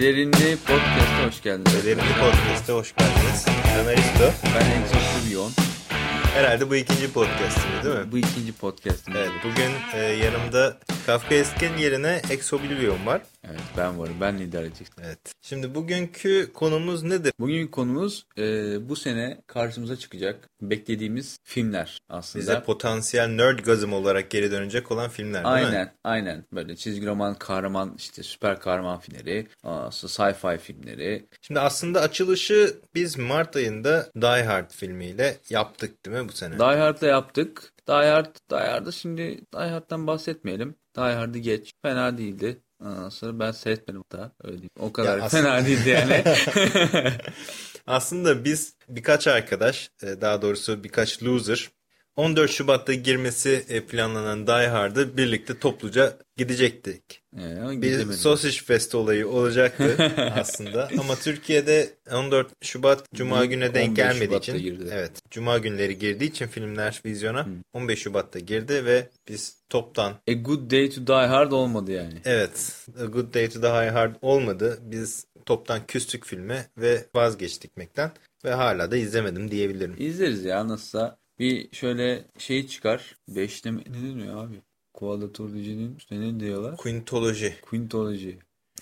Pelerindi Podcast'a hoş geldiniz. Pelerindi Podcast'a hoş geldiniz. Ben Aristo. Ben Exotrivion. Herhalde bu ikinci podcast'imiz değil mi? Bu ikinci podcast'imiz. Evet, bugün e, yanımda Kafka Esken yerine Ex Oblivion var. Evet ben varım. Ben lider edecektim. Evet. Şimdi bugünkü konumuz nedir? Bugünkü konumuz e, bu sene karşımıza çıkacak beklediğimiz filmler aslında. Bize potansiyel nerdgazm olarak geri dönecek olan filmler değil aynen, mi? Aynen. Böyle çizgi roman, kahraman, işte süper kahraman filmleri, sci-fi filmleri. Şimdi aslında açılışı biz Mart ayında Die Hard filmiyle yaptık değil mi bu sene? Die Hard'la yaptık. Die Hard, Die Hard'da şimdi Die Hard'dan bahsetmeyelim. Die Hard'ı geç. Fena değildi. Ondan sonra ben seyretmedim daha. Öyle diyeyim. O kadar Ya aslında- fena değildi yani. Aslında biz birkaç arkadaş, e, daha doğrusu birkaç loser 14 Şubat'ta girmesi e, planlanan Die Hard'ı birlikte topluca gidecektik. Ee, Bir. Sausage Fest olayı olacaktı aslında. Ama Türkiye'de 14 Şubat Cuma gününe denk 15 gelmediği Şubat'ta için girdi. evet Cuma günleri girdiği için filmler vizyona 15 Şubat'ta girdi ve biz toptan A Good Day to Die Hard olmadı yani. evet A Good Day to Die Hard olmadı. Biz toptan küstük filme ve vazgeçtik gitmekten ve hala da izlemedim diyebilirim. İzleriz ya nasılsa. Bir şöyle şey çıkar. Beşte mi? Ne deniyor abi? Quadraturology'nin üstüne ne diyorlar? Quintoloji. Quintology.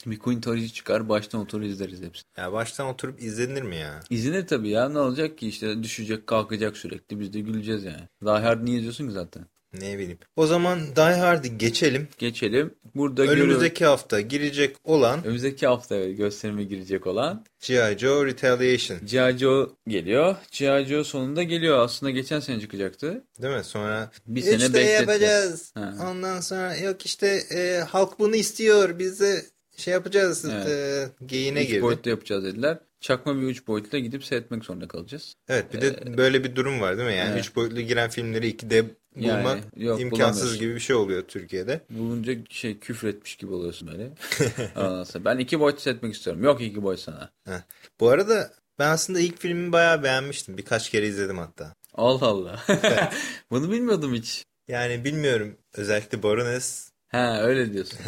Bir Quintology çıkar baştan otur izleriz hepsini. Ya baştan oturup izlenir mi ya? İzlenir tabii ya ne olacak ki işte düşecek kalkacak sürekli biz de güleceğiz yani. Die Hard niye izliyorsun ki zaten? Ne bileyim. O zaman Die Hard'ı geçelim. Geçelim. Burada. Önümüzdeki hafta girecek olan Önümüzdeki hafta gösterime girecek olan G.I. Joe Retaliation. G.I. Joe geliyor. G.I. Joe sonunda geliyor. Aslında geçen sene çıkacaktı. Değil mi? Sonra Bir sene işte bekletti. yapacağız. Ha. Ondan sonra yok işte e, halk bunu istiyor. Biz de şey yapacağız. Evet. E, geyine girdi. boyutlu yapacağız dediler. Çakma bir üç boyutla gidip seyretmek zorunda kalacağız. Evet bir de böyle bir durum var değil mi? Yani Evet. üç boyutlu giren filmleri 2D bulmak Yani, yok, imkansız gibi bir şey oluyor Türkiye'de. Bulunca şey küfür etmiş gibi oluyorsun böyle. Ben iki boyut seyretmek istiyorum. Yok iki boyut sana. Heh. Bu arada ben aslında ilk filmi bayağı beğenmiştim. Birkaç kere izledim hatta. Allah Allah. Bunu bilmiyordum hiç. Yani bilmiyorum özellikle Baroness Ha öyle diyorsun.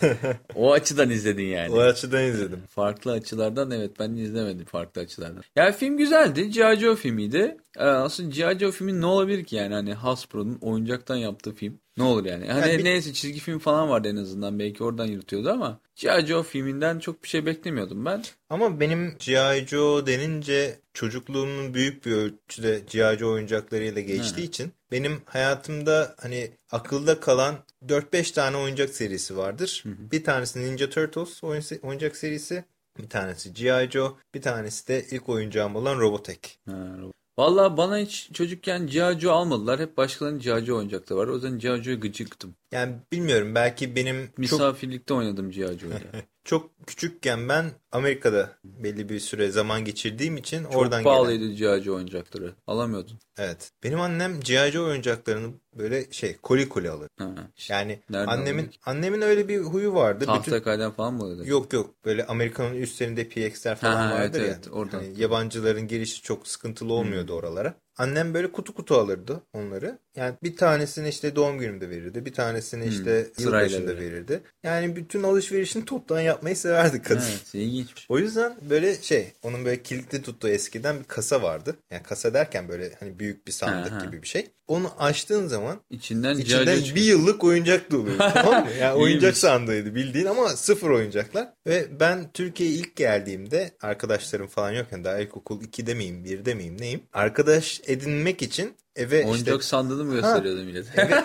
o açıdan izledin yani. o açıdan izledim. Farklı açılardan evet ben izlemedim farklı açılardan. Ya film güzeldi. G.I. Joe filmiydi. Ee, aslında G.I. Joe filmi ne olabilir ki yani hani Hasbro'nun oyuncaktan yaptığı film. Ne olur yani. Hani Ya bir- neyse çizgi film falan vardı en azından belki oradan yürütüyordu ama G.I. Joe filminden çok bir şey beklemiyordum ben. Ama benim G.I. Joe denince çocukluğumun büyük bir ölçüde G.I. Joe oyuncaklarıyla geçtiği için benim hayatımda hani akılda kalan 4-5 tane oyuncak serisi vardır. Bir tanesi Ninja Turtles oyuncak serisi, bir tanesi G.I. Joe, bir tanesi de ilk oyuncağım olan Robotech. Ha, Vallahi bana hiç çocukken G.I. Joe almadılar. Hep başkalarının G.I. Joe oyuncakları var. O yüzden G.I. Joe'ya gıcıktım. Yani bilmiyorum belki benim çok Misafirlikte oynadım G.I. Joe'yla. çok küçükken ben Amerika'da belli bir süre zaman geçirdiğim için Çok oradan gelen. pahalıydı G.I. Joe oyuncakları. Alamıyordun. Evet. Benim annem G.I. Oyuncaklarını böyle şey koli koli alır. Ha. Yani Nereden annemin alıyordun? annemin öyle bir huyu vardı. Bütün Tahtakale'den falan mı alıyordun? yok yok böyle Amerika'nın üstlerinde PX'ler falan Ha, vardır evet, ya. evet, oradan. Hani yabancıların girişi çok sıkıntılı olmuyordu oralara. Annem böyle kutu kutu alırdı onları. Yani bir tanesini işte doğum günümde verirdi. Bir tanesini işte sırayla yılbaşında verirdi. Yani bütün alışverişini toptan yapmayı severdi kadın. Evet, ilginçmiş. O yüzden böyle şey onun böyle kilitli tuttuğu eskiden bir kasa vardı. Yani kasa derken böyle hani büyük bir sandık Ha, ha. gibi bir şey. Onu açtığın zaman İçinden içinden bir yıllık oyuncak doluyor. tamam mı? Yani oyuncak sandığıydı bildiğin ama sıfır oyuncaklar. Ve ben Türkiye'ye ilk geldiğimde arkadaşlarım falan yokken daha ilkokul 2'de miyim 1'de miyim neyim? Arkadaş edinmek için eve Oyuncak işte sandığını mı gösteriyordu millet? eve,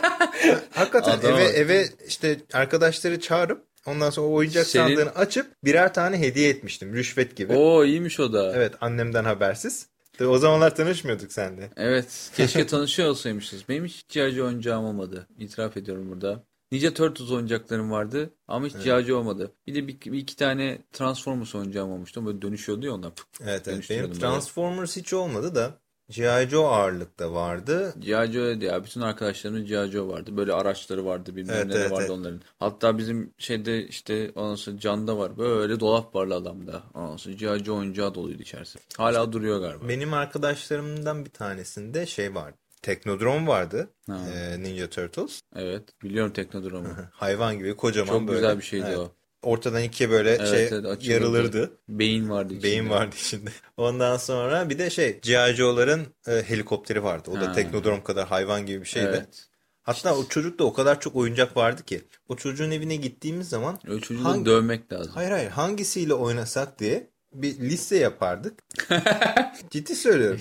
hakikaten Adama eve eve işte arkadaşları çağırıp ondan sonra o oyuncak Senin- sandığını açıp birer tane hediye etmiştim rüşvet gibi. Oo iyiymiş o da. Evet annemden habersiz. Tabii o zamanlar tanışmıyorduk seninle. Evet, keşke tanışıyor olsaymışız. Benim hiç G.I. Oyuncağım olmadı. İtiraf ediyorum burada. Ninja Turtles oyuncaklarım vardı ama hiç G.I. Joe olmadı. Bir de bir, bir iki tane Transformers oyuncağım olmuştu. Böyle dönüşüyordu ya onlar. Evet evet benim Dönüştürüyordum böyle. Transformers hiç olmadı da G.I. Joe ağırlıkta vardı. G.I. Joe'ydı ya. Bütün arkadaşlarımın G.I. Joe vardı. Böyle araçları vardı. Bilmem Evet, neler evet, vardı evet. onların. Hatta bizim şeyde işte ondan sonra Can'da var. Böyle dolap varlı adamda. Ondan sonra G.I. Joe oyuncağı doluydu içerisi. Hala duruyor galiba. Benim arkadaşlarımdan bir tanesinde şey vardı. Teknodrom vardı. Ha. Ee, Ninja Turtles. Evet. Biliyorum Teknodrome'u. Hayvan gibi kocaman Çok böyle. güzel bir şeydi Evet. o. ortadan ikiye böyle Evet, şey evet, yarılırdı. Beyin vardı içinde. Beyin vardı içinde. Ondan sonra bir de şey G.I. Joe'ların e, helikopteri vardı. O da Ha. Teknodrom kadar hayvan gibi bir şeydi. Evet. Hatta o çocukta o kadar çok oyuncak vardı ki. O çocuğun evine gittiğimiz zaman O çocuğu Hangi- da dövmek lazım. hayır hayır hangisiyle oynasak diye bir liste yapardık. Ciddi söylüyorum.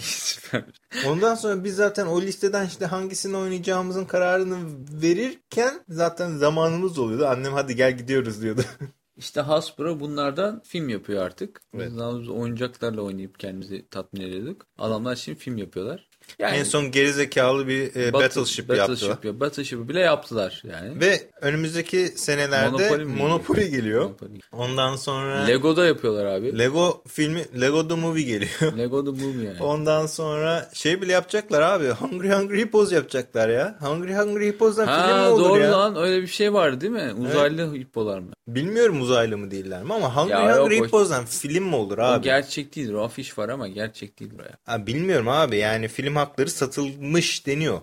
Ondan sonra biz zaten o listeden işte hangisini oynayacağımızın kararını verirken zaten zamanımız oluyordu. Annem hadi gel gidiyoruz diyordu. İşte Hasbro bunlardan film yapıyor artık. Evet. Biz oyuncaklarla oynayıp kendimizi tatmin ediyorduk. Adamlar şimdi film yapıyorlar. Yani en son gerizekalı bir e, Battle- Battleship yaptılar. Battleship ya- Battleship'i bile yaptılar yani. Ve önümüzdeki senelerde Monopoly geliyor? Monopoly. Ondan sonra Lego'da yapıyorlar abi. Lego filmi Lego The Movie geliyor. Lego The Movie yani. Ondan sonra şey bile yapacaklar abi. Hungry Hungry Hippos yapacaklar ya. Hungry Hungry Hippos'dan film mi Ha olur doğru ya? lan öyle bir şey var değil mi? Uzaylı hippolar mı? Bilmiyorum uzaylı mı değiller mi ama Hungry Ya Hungry o- Hippos'dan film mi olur O abi? gerçek değildir. O afiş var ama gerçek değildir o ya. Ha, bilmiyorum abi yani film hakları satılmış deniyor.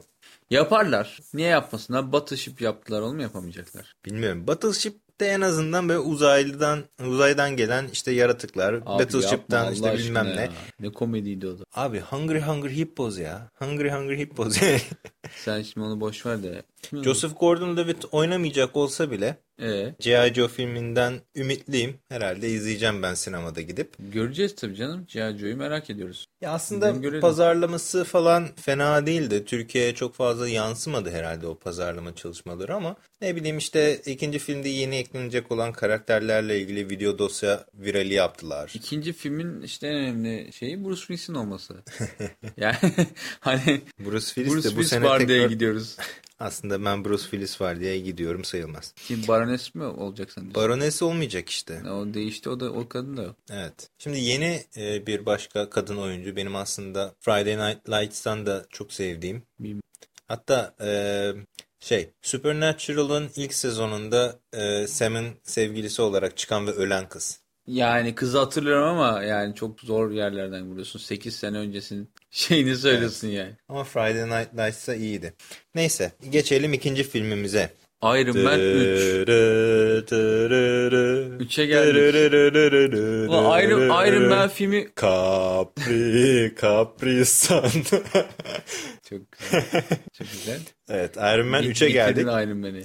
Yaparlar. Niye yapmasınlar? Battleship yaptılar onu mu yapamayacaklar? Bilmiyorum. Battleship'te en azından böyle uzaylıdan uzaydan gelen işte yaratıklar. Abi Battleship'ten işte bilmem ne. ya. Ne komediydi o da. Abi Hungry Hungry Hippos ya. Hungry Hungry Hippos. Sen şimdi onu boş ver de. Joseph Gordon-Levitt oynamayacak olsa bile Ee, G.I. Joe filminden ümitliyim. Herhalde izleyeceğim ben sinemada gidip. göreceğiz tabii canım. G.I. Joe'yu merak ediyoruz. Ya aslında pazarlaması falan fena değildi. Türkiye'ye çok fazla yansımadı herhalde o pazarlama çalışmaları ama ne bileyim işte ikinci filmde yeni eklenecek olan karakterlerle ilgili video dosya virali yaptılar. İkinci filmin işte en önemli şeyi Bruce Willis'in olması. yani hani Bruce Willis Bruce de bu Willis sene tekrar gidiyoruz. aslında ben Bruce Willis var diye gidiyorum sayılmaz. Kim Baroness mi olacaksın? diyorsun? Baroness olmayacak işte. O değişti o da o kadın da yok. Evet. Şimdi yeni e, bir başka kadın oyuncu benim aslında Friday Night Lights'tan da çok sevdiğim. Bilmiyorum. Hatta e, şey Supernatural'ın ilk sezonunda e, Sam'ın sevgilisi olarak çıkan ve ölen kız. Yani kızı hatırlıyorum ama yani çok zor yerlerden vuruyorsun. 8 sene öncesinin şeyini söylüyorsun yani. Ama Friday Night Lights'ta iyiydi. Neyse geçelim ikinci filmimize. Iron Man 3. 3'e geldik. Ulan Iron, Iron Man filmi Capri, Capri Sun. çok güzel. Çok güzel. evet Iron Man Bir- 3'e geldik. Iron Man'i.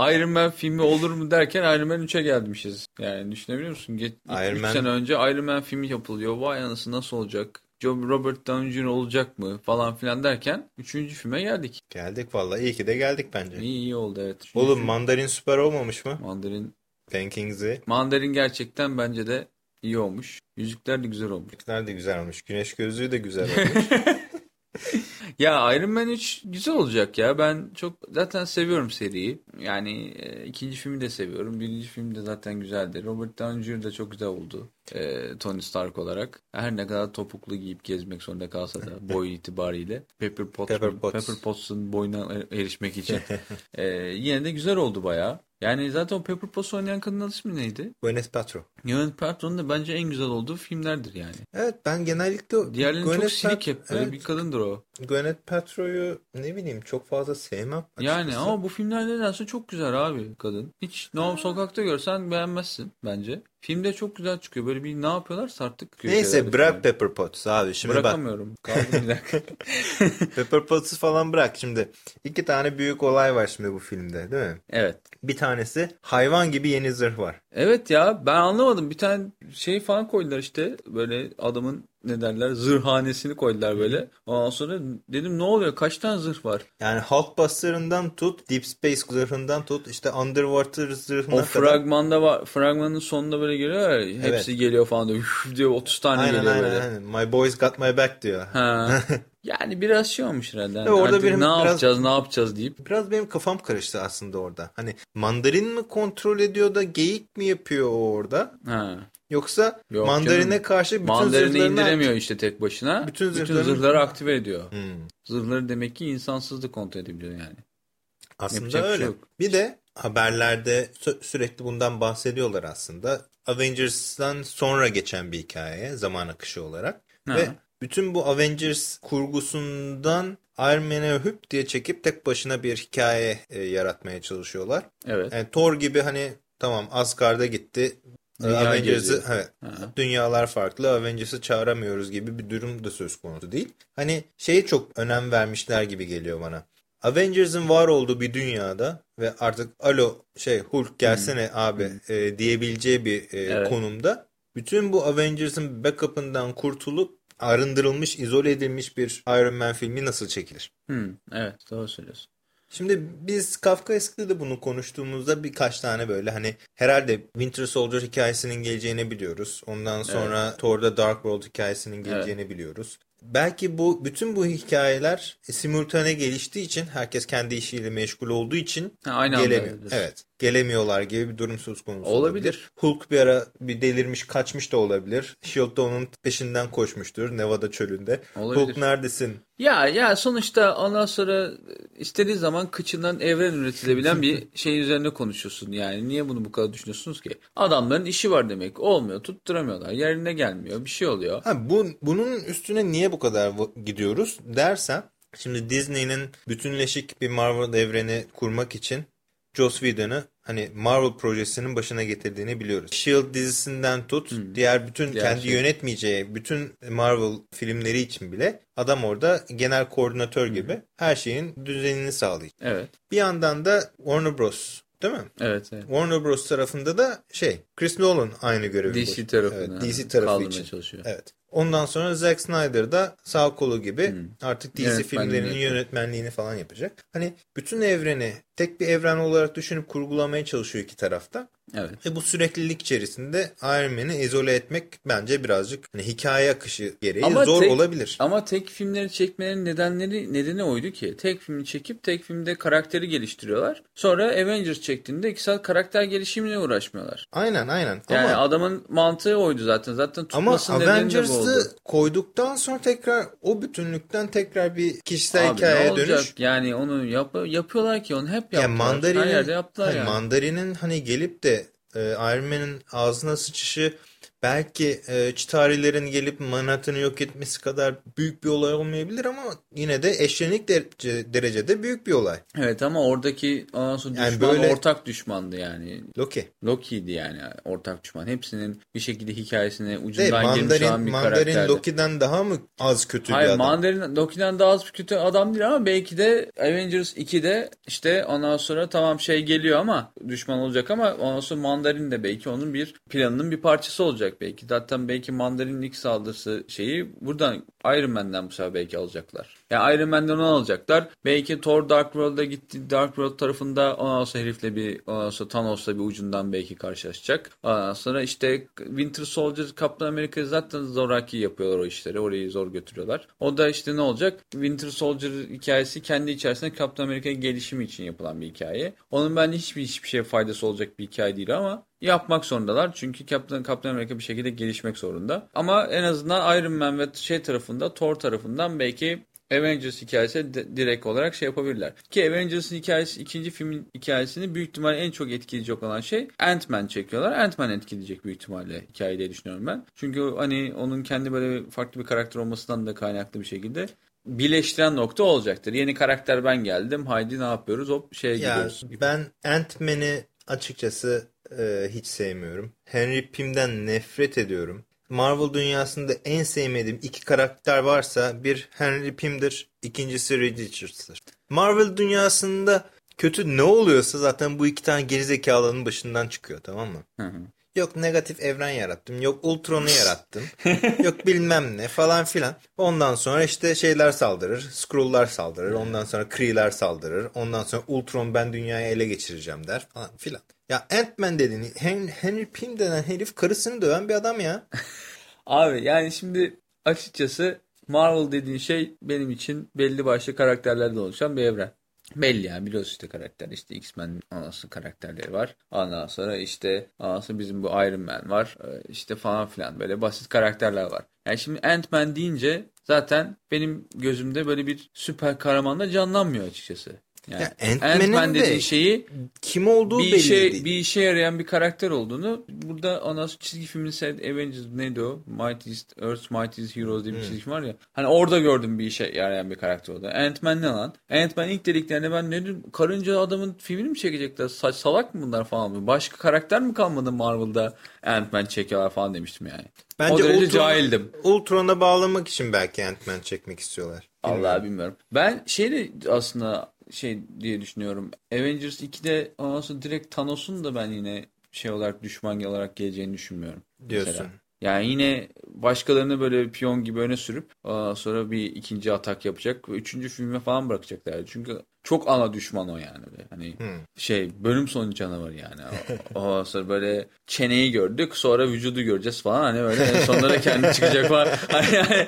Iron Man filmi olur mu derken Iron Man 3'e gelmişiz. Yani düşünebiliyor musun? Geç, Iron 3 Man- sene önce Iron Man filmi yapılıyor. Vay anası nasıl olacak? Robert Downey Jr. olacak mı? Falan filan derken 3. filme geldik. Geldik vallahi iyi ki de geldik bence. İyi iyi oldu evet. Üçüncü Oğlum film- Mandarin süper olmamış mı? Mandarin Bankings'i. Mandarin gerçekten bence de iyi olmuş. Yüzükler de güzel olmuş. Yüzükler de güzel olmuş. Güneş gözlüğü de güzel olmuş. Ya Iron Man 3 güzel olacak ya. Ben çok zaten seviyorum seriyi. Yani e, ikinci filmi de seviyorum. Birinci film de zaten güzeldi. Robert Downey Jr. de çok güzel oldu. E, Tony Stark olarak. Her ne kadar topuklu giyip gezmek zorunda kalsa da boy itibariyle. Pepper Potts, Pepper Potts. Pepper Potts'un boyuna er- erişmek için. E, yine de güzel oldu bayağı. Yani zaten o Pepper Potts oynayan kadının ismi neydi? Gwyneth Paltrow. Yönetmen Patron'un da bence en güzel olduğu filmlerdir yani. Evet ben genellikle Diğerlerinin çok Gwyneth silik Pat- hep. Evet, bir kadındır o. Gwyneth Paltrow'u ne bileyim çok fazla sevmem Yani açıkçası. ama bu filmler nedense çok güzel abi kadın. Hiç normal sokakta görsen beğenmezsin bence. Filmde çok güzel çıkıyor. Böyle bir ne yapıyorlarsa artık. Neyse bırak falan. Pepper Potts abi. Şimdi bak Bırakamıyorum. Kaldım bir dakika. Pepper Potts'u falan bırak şimdi. İki tane büyük olay var şimdi bu filmde değil mi? evet. Bir tanesi hayvan gibi yeni zırh var. Evet ya ben anlamadım. Bir tane şey falan koydular işte. Böyle adamın ne derler zırhanesini koydular böyle. Ondan sonra dedim ne oluyor? Kaç tane zırh var? Yani Hulkbuster'ından tut, Deep Space zırhından tut, işte Underwater zırhına O kadar. fragmanda var. Fragmanın sonunda böyle geliyor ya. Hepsi geliyor falan diyor. Üf diyor 30 tane Aynen geliyor aynen böyle. aynen. My boys got my back diyor. Ha. Yani biraz şey olmuş herhalde. Yani orada benim ne biraz- yapacağız ne yapacağız deyip. Biraz benim kafam karıştı aslında orada. Hani mandarin mi kontrol ediyor da geyik mi yapıyor o orada? Ha. Yoksa Yok mandarine canım. karşı bütün Mandarini zırhlarını... indiremiyor işte tek başına. Bütün Bütün, zırhlarını- zırhları aktive ediyor. Hmm. Zırhları demek ki insansız da kontrol edebiliyor yani. Aslında Yapacak bir öyle. şey. Bir de haberlerde sü- sürekli bundan bahsediyorlar aslında. Avengers'tan sonra geçen bir hikaye zaman akışı olarak. Ha. Ve bütün bu Avengers kurgusundan Iron Man'e hüp diye çekip tek başına bir hikaye e, yaratmaya çalışıyorlar. Evet. Yani Thor gibi hani tamam Asgard'a gitti. Avengers'ı evet, Ha. dünyalar farklı Avengers'ı çağıramıyoruz gibi bir durum da söz konusu değil. Hani şeye çok önem vermişler gibi geliyor bana. Avengers'ın var olduğu bir dünyada ve artık alo şey Hulk gelsene abi e, diyebileceği bir e, Evet. konumda bütün bu Avengers'ın backup'ından kurtulup arındırılmış, izole edilmiş bir Iron Man filmi nasıl çekilir? Hmm, evet doğru söylüyorsun. Şimdi biz Kafka Eski'de de bunu konuştuğumuzda birkaç tane böyle hani herhalde Winter Soldier hikayesinin geleceğini biliyoruz. Ondan sonra Thor'da Dark World hikayesinin geleceğini biliyoruz. Belki bu bütün bu hikayeler simultane geliştiği için herkes kendi işiyle meşgul olduğu için Ha, aynı gelemiyor. evet. Gelemiyorlar gibi bir durum söz konusu Olabilir. Hulk bir ara bir delirmiş kaçmış da olabilir. Shield da onun peşinden koşmuştur Nevada çölünde. Olabilir. Hulk neredesin? Ya ya sonuçta ondan sonra istediği zaman kıçından evren üretilebilen bir şey üzerine konuşuyorsun. Yani niye bunu bu kadar düşünüyorsunuz ki? Adamların işi var demek. Olmuyor, tutturamıyorlar. Yerine gelmiyor. Bir şey oluyor. Ha, bu, bunun üstüne niye bu kadar gidiyoruz dersen şimdi Disney'nin bütünleşik bir Marvel evreni kurmak için Joss Whedon'ı hani Marvel projesinin başına getirdiğini biliyoruz. S.H.I.E.L.D. dizisinden tut diğer bütün Diğer kendi şey. yönetmeyeceği bütün Marvel filmleri için bile adam orada genel koordinatör gibi her şeyin düzenini sağlayacak. Evet. Bir yandan da Warner Bros. Değil mi? Evet, evet. Warner Bros. tarafında da şey Chris Nolan aynı görevi DC başında. tarafını Evet, DC tarafı kaldırmaya için. çalışıyor. Evet. Ondan sonra Zack Snyder da sağ kolu gibi artık DC Yönetmenliğini filmlerinin yönetmenliğini falan yapacak. Hani bütün evreni tek bir evren olarak düşünüp kurgulamaya çalışıyor iki tarafta. Evet. Ve bu süreklilik içerisinde Iron Man'i izole etmek bence birazcık hani hikaye akışı gereği Ama zor tek- olabilir. Ama tek filmleri çekmenin nedenleri nedeni oydu ki. Tek filmi çekip tek filmde karakteri geliştiriyorlar. Sonra Avengers çektiğinde iki saat karakter gelişimine uğraşmıyorlar. Aynen aynen. Yani ama adamın mantığı oydu zaten. Zaten ama bu oldu. Avengers'ı koyduktan sonra tekrar o bütünlükten tekrar bir kişisel Abi hikayeye dönüş. Yani onu yap yapıyorlar ki onu hep yaptılar. Ya mandarinin, Her yerde yaptılar hani yani. mandarinin hani gelip de e, Iron Man'in ağzına sıçışı belki e, Çitarilerin gelip Manhattan'ı yok etmesi kadar büyük bir olay olmayabilir ama yine de eşlenik derece, derecede büyük bir olay. Evet ama oradaki sonra Yani düşman böyle- ortak düşmandı yani. Loki. Loki'ydi yani ortak düşman. Hepsinin bir şekilde hikayesine ucundan girmiş olan Mandarin, bir Mandarin karakterdi. Loki'den daha mı az kötü Hayır bir adam? Mandarin Loki'den daha az kötü adam değil ama belki de Avengers 2'de işte ondan sonra tamam şey geliyor ama düşman olacak ama ondan sonra Mandarin de belki onun bir planının bir parçası olacak belki. Zaten belki Mandarin'in ilk saldırısı şeyi buradan Iron Man'den bu sefer belki alacaklar. Yani Iron Man'den onu alacaklar. Belki Thor Dark World'a gitti. Dark World tarafında ondan sonra herifle bir ondan sonra Thanos'la bir ucundan belki karşılaşacak. Ondan sonra işte Winter Soldier Captain America zaten zoraki yapıyorlar o işleri. Orayı zor götürüyorlar. O da işte ne olacak? Winter Soldier hikayesi kendi içerisinde Captain America'nın gelişimi için yapılan bir hikaye. Onun bence hiçbir hiçbir şeye faydası olacak bir hikaye değil ama yapmak zorundalar. Çünkü Captain, Captain America bir şekilde gelişmek zorunda. Ama en azından Iron Man ve şey tarafında Thor tarafından belki Avengers hikayesi direkt olarak şey yapabilirler. Ki Avengers'ın hikayesi ikinci filmin hikayesini büyük ihtimalle en çok etkileyecek olan şey Ant-Man çekiyorlar. Ant-Man etkileyecek büyük ihtimalle hikayeyi diye düşünüyorum ben. Çünkü hani onun kendi böyle farklı bir karakter olmasından da kaynaklı bir şekilde birleştiren nokta olacaktır. Yeni karakter ben geldim. Haydi ne yapıyoruz? Hop şeye Ya gidiyoruz. ben Ant-Man'i açıkçası e, hiç sevmiyorum. Henry Pym'den nefret ediyorum. Marvel dünyasında en sevmediğim iki karakter varsa bir Henry Pym'dir, ikincisi Reed Richards'tır. Marvel dünyasında kötü ne oluyorsa zaten bu iki tane gerizekalının başından çıkıyor tamam mı? Hı hı. Yok negatif evren yarattım. Yok Ultron'u yarattım. yok bilmem ne falan filan. Ondan sonra işte şeyler saldırır. Skrull'lar saldırır. Ondan sonra Kree'ler saldırır. Ondan sonra Ultron ben dünyayı ele geçireceğim der falan filan. Ya Ant-Man dediğin Hen- Henry Pym denen herif karısını döven bir adam ya. Abi yani şimdi açıkçası Marvel dediğin şey benim için belli başlı karakterlerden oluşan bir evren. Belli yani biliyorsun işte karakter işte X-Men anası karakterleri var. Ondan sonra işte anası bizim bu Iron Man var. Ee, işte falan filan böyle basit karakterler var. Yani şimdi Ant-Man deyince zaten benim gözümde böyle bir süper kahraman da canlanmıyor açıkçası. Yani Ya Ant-Man'in Ant-Man de dediği şeyi Kim olduğu bir belli işe, değil. bir işe yarayan bir karakter olduğunu burada ondan sonra çizgi filmin seyret Avengers neydi o? Mightiest, Earth's Mightiest Heroes diye bir çizgi film var ya. Hani orada gördüm bir işe yarayan bir karakter oldu. Ant-Man ne lan? Ant-Man ilk dediklerinde ben ne dedim? Karınca adamın filmini mi çekecekler? Saç salak mı bunlar falan? Başka karakter mi kalmadı Marvel'da Ant-Man çekiyorlar falan demiştim yani. Bence o derece Ultron- cahildim. Ultron'a bağlamak için belki Ant-Man çekmek istiyorlar. Allah bilmiyorum. Ben şeyi aslında şey diye düşünüyorum. Avengers 2'de ondan sonra direkt Thanos'un da ben yine şey olarak düşman olarak geleceğini düşünmüyorum. Diyorsun. Mesela. Yani yine başkalarını böyle piyon gibi öne sürüp sonra bir ikinci atak yapacak üçüncü filme falan bırakacaklar. Çünkü çok ana düşman o yani. Böyle. Hani şey bölüm sonu canavarı yani. O, ondan sonra böyle çeneyi gördük sonra vücudu göreceğiz falan. Hani böyle en sonunda da kendi çıkacak falan. Hani yani,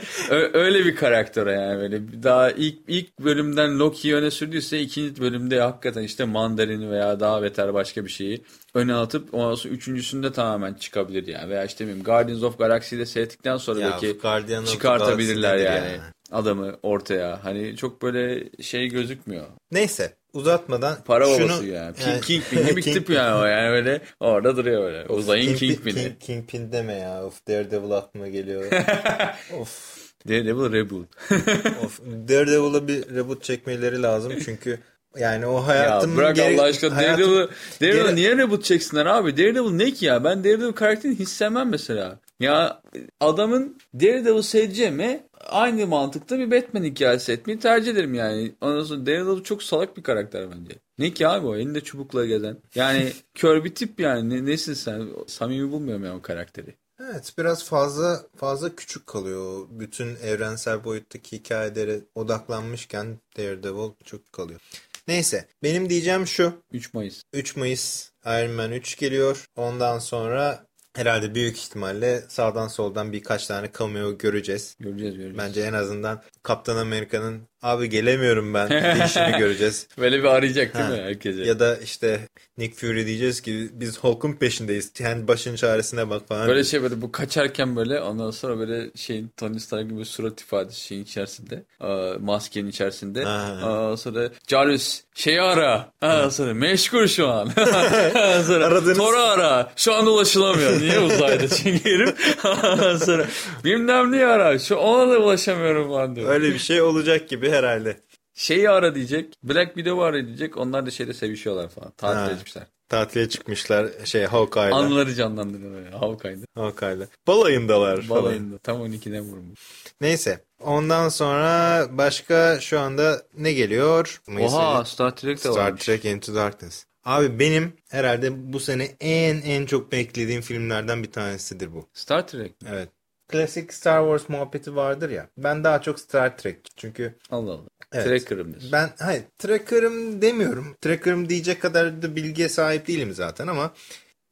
öyle bir karakter o yani. Böyle daha ilk ilk bölümden Loki'yi öne sürdüyse ikinci bölümde hakikaten işte Mandarin'i veya daha beter başka bir şeyi öne atıp ondan sonra üçüncüsünde tamamen çıkabilir yani. Veya işte bilmiyorum Guardians of Galaxy'de seyrettikten sonra Ya, çıkartabilirler Galaxy yani. Ya? adamı ortaya. Hani çok böyle şey gözükmüyor. Neyse uzatmadan Para şunu, babası yani. King, Yani- Kingpin gibi King- tip yani o yani öyle orada duruyor böyle. Uzayın Kingpin- Kingpin'i. King, Kingpin deme ya. Of Daredevil aklıma geliyor. of. Daredevil Reboot. Of. Daredevil'a bir reboot çekmeleri lazım çünkü yani o ya hayatımın bırak geri- Allah aşkına hayatım- Daredevil, Daredevil geri- niye reboot çeksinler abi? Daredevil ne ki ya? Ben Daredevil karakterini hiç sevmem mesela. Ya adamın Daredevil seveceğime aynı mantıkta bir Batman hikayesi etmeyi tercih ederim yani. Ondan sonra Daredevil çok salak bir karakter bence. Ne ki abi o elinde çubukla gezen. Yani kör bir tip yani. Ne, nesin sen? Samimi bulmuyorum ya o karakteri. Evet biraz fazla fazla küçük kalıyor. Bütün evrensel boyuttaki hikayelere odaklanmışken Daredevil çok kalıyor. Neyse benim diyeceğim şu. 3 Mayıs. 3 Mayıs Iron Man 3 geliyor. Ondan sonra herhalde büyük ihtimalle sağdan soldan birkaç tane cameo göreceğiz. Göreceğiz göreceğiz. Bence en azından Kaptan Amerika'nın abi gelemiyorum ben deyişini göreceğiz. Böyle bir arayacak değil Ha. mi herkese? Ya da işte Nick Fury diyeceğiz ki biz Hulk'un peşindeyiz. Kendi başın çaresine bak falan. Böyle şey böyle bu kaçarken böyle ondan sonra böyle şeyin Tony Stark gibi surat ifadesi şeyin içerisinde aa, maskenin içerisinde. Ondan sonra Jarvis şeyi ara Ondan sonra meşgul şu an sonra Aradığınız- Thor'u ara şu anda ulaşılamıyor niye uzayda çünkü herif sonra bilmem neyi ara şu ona da ulaşamıyorum falan diyor. Öyle bir şey olacak gibi herhalde. Şeyi ara diyecek Black Widow'u ara diyecek onlar da şeyde sevişiyorlar falan tatil Ha. etmişler. Tatile çıkmışlar şey Hawkeye'la. Anıları canlandırıyorlar Hawkeye'da. Hawkeye'la. Balayındalar falan. Balayında tam 12'den vurmuş. Neyse. Ondan sonra başka şu anda ne geliyor? Mayıs Oha. Star Trek de Star varmış. Trek Into Darkness. Abi benim herhalde bu sene en en çok beklediğim filmlerden bir tanesidir bu. Star Trek. Evet. Klasik Star Wars muhabbeti vardır ya. Ben daha çok Star Trek. Çünkü Allah Allah. Evet. Tracker'ım diyorsun. ben hayır Tracker'ım demiyorum. Tracker'ım diyecek kadar da bilgiye sahip değilim zaten ama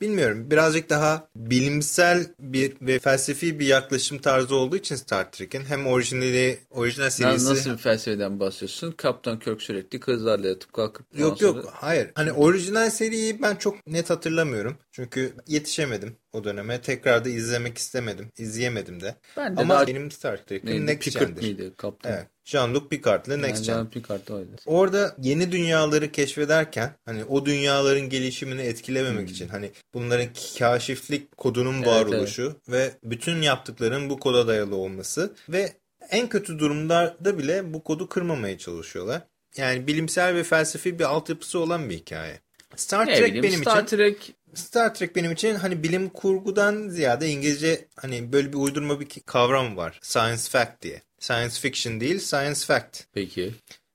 bilmiyorum. Birazcık daha bilimsel bir ve felsefi bir yaklaşım tarzı olduğu için Star Trek'in hem orijinali orijinal serisi nasıl bir felsefeden bahsediyorsun? Kaptan Kirk sürekli kızlarla yatıp kalkıp Yok sonra- yok hayır. Hani orijinal seriyi ben çok net hatırlamıyorum. Çünkü yetişemedim o döneme. Tekrar da izlemek istemedim. İzleyemedim de. Ben de Ama daha benim Star Trek'im? Next Pickard Gen'dir. miydi? Kaptan. Evet. Jean-Luc Picard'lı Next Gen. Jean Picard oydu. Orada yeni dünyaları keşfederken hani o dünyaların gelişimini etkilememek için hani bunların kaşiflik kodunun Hmm. Evet, varoluşu ve bütün yaptıkların bu koda dayalı olması ve en kötü durumlarda bile bu kodu kırmamaya çalışıyorlar. Yani bilimsel ve felsefi bir altyapısı olan bir hikaye. Star Ne Trek bileyim benim Star için Trek Star Trek benim için hani bilim kurgudan ziyade İngilizce hani böyle bir uydurma bir kavram var. Science fact diye. Science fiction değil, science fact. peki.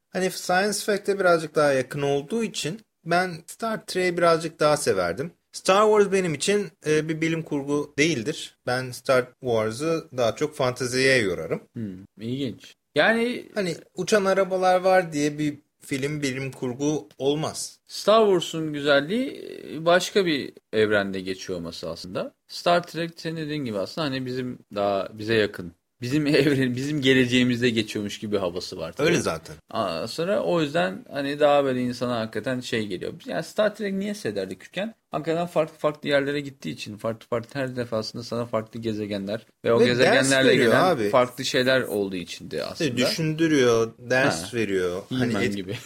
Hani Science Fact'e birazcık daha yakın olduğu için ben Star Trek'i birazcık daha severdim. Star Wars benim için e, bir bilim kurgu değildir. Ben Star Wars'ı daha çok fanteziye yorarım. Hmm, ilginç. Yani Hani uçan arabalar var diye bir film bilim kurgu olmaz. Star Wars'un güzelliği başka bir evrende geçiyor olması aslında. Star Trek senin dediğin gibi aslında hani bizim daha bize yakın. Bizim evren, bizim geleceğimizde geçiyormuş gibi havası var. tabii. Öyle zaten. Aa, sonra o yüzden hani daha böyle insana hakikaten şey geliyor. Yani Star Trek niye severdik küçükken? Hakikaten farklı farklı yerlere gittiği için farklı farklı her defasında sana farklı gezegenler ve o Ve gezegenlerle gelen abi. farklı şeyler olduğu içindi aslında. Düşündürüyor, ders Ha. veriyor. He-Man Hani et- gibi.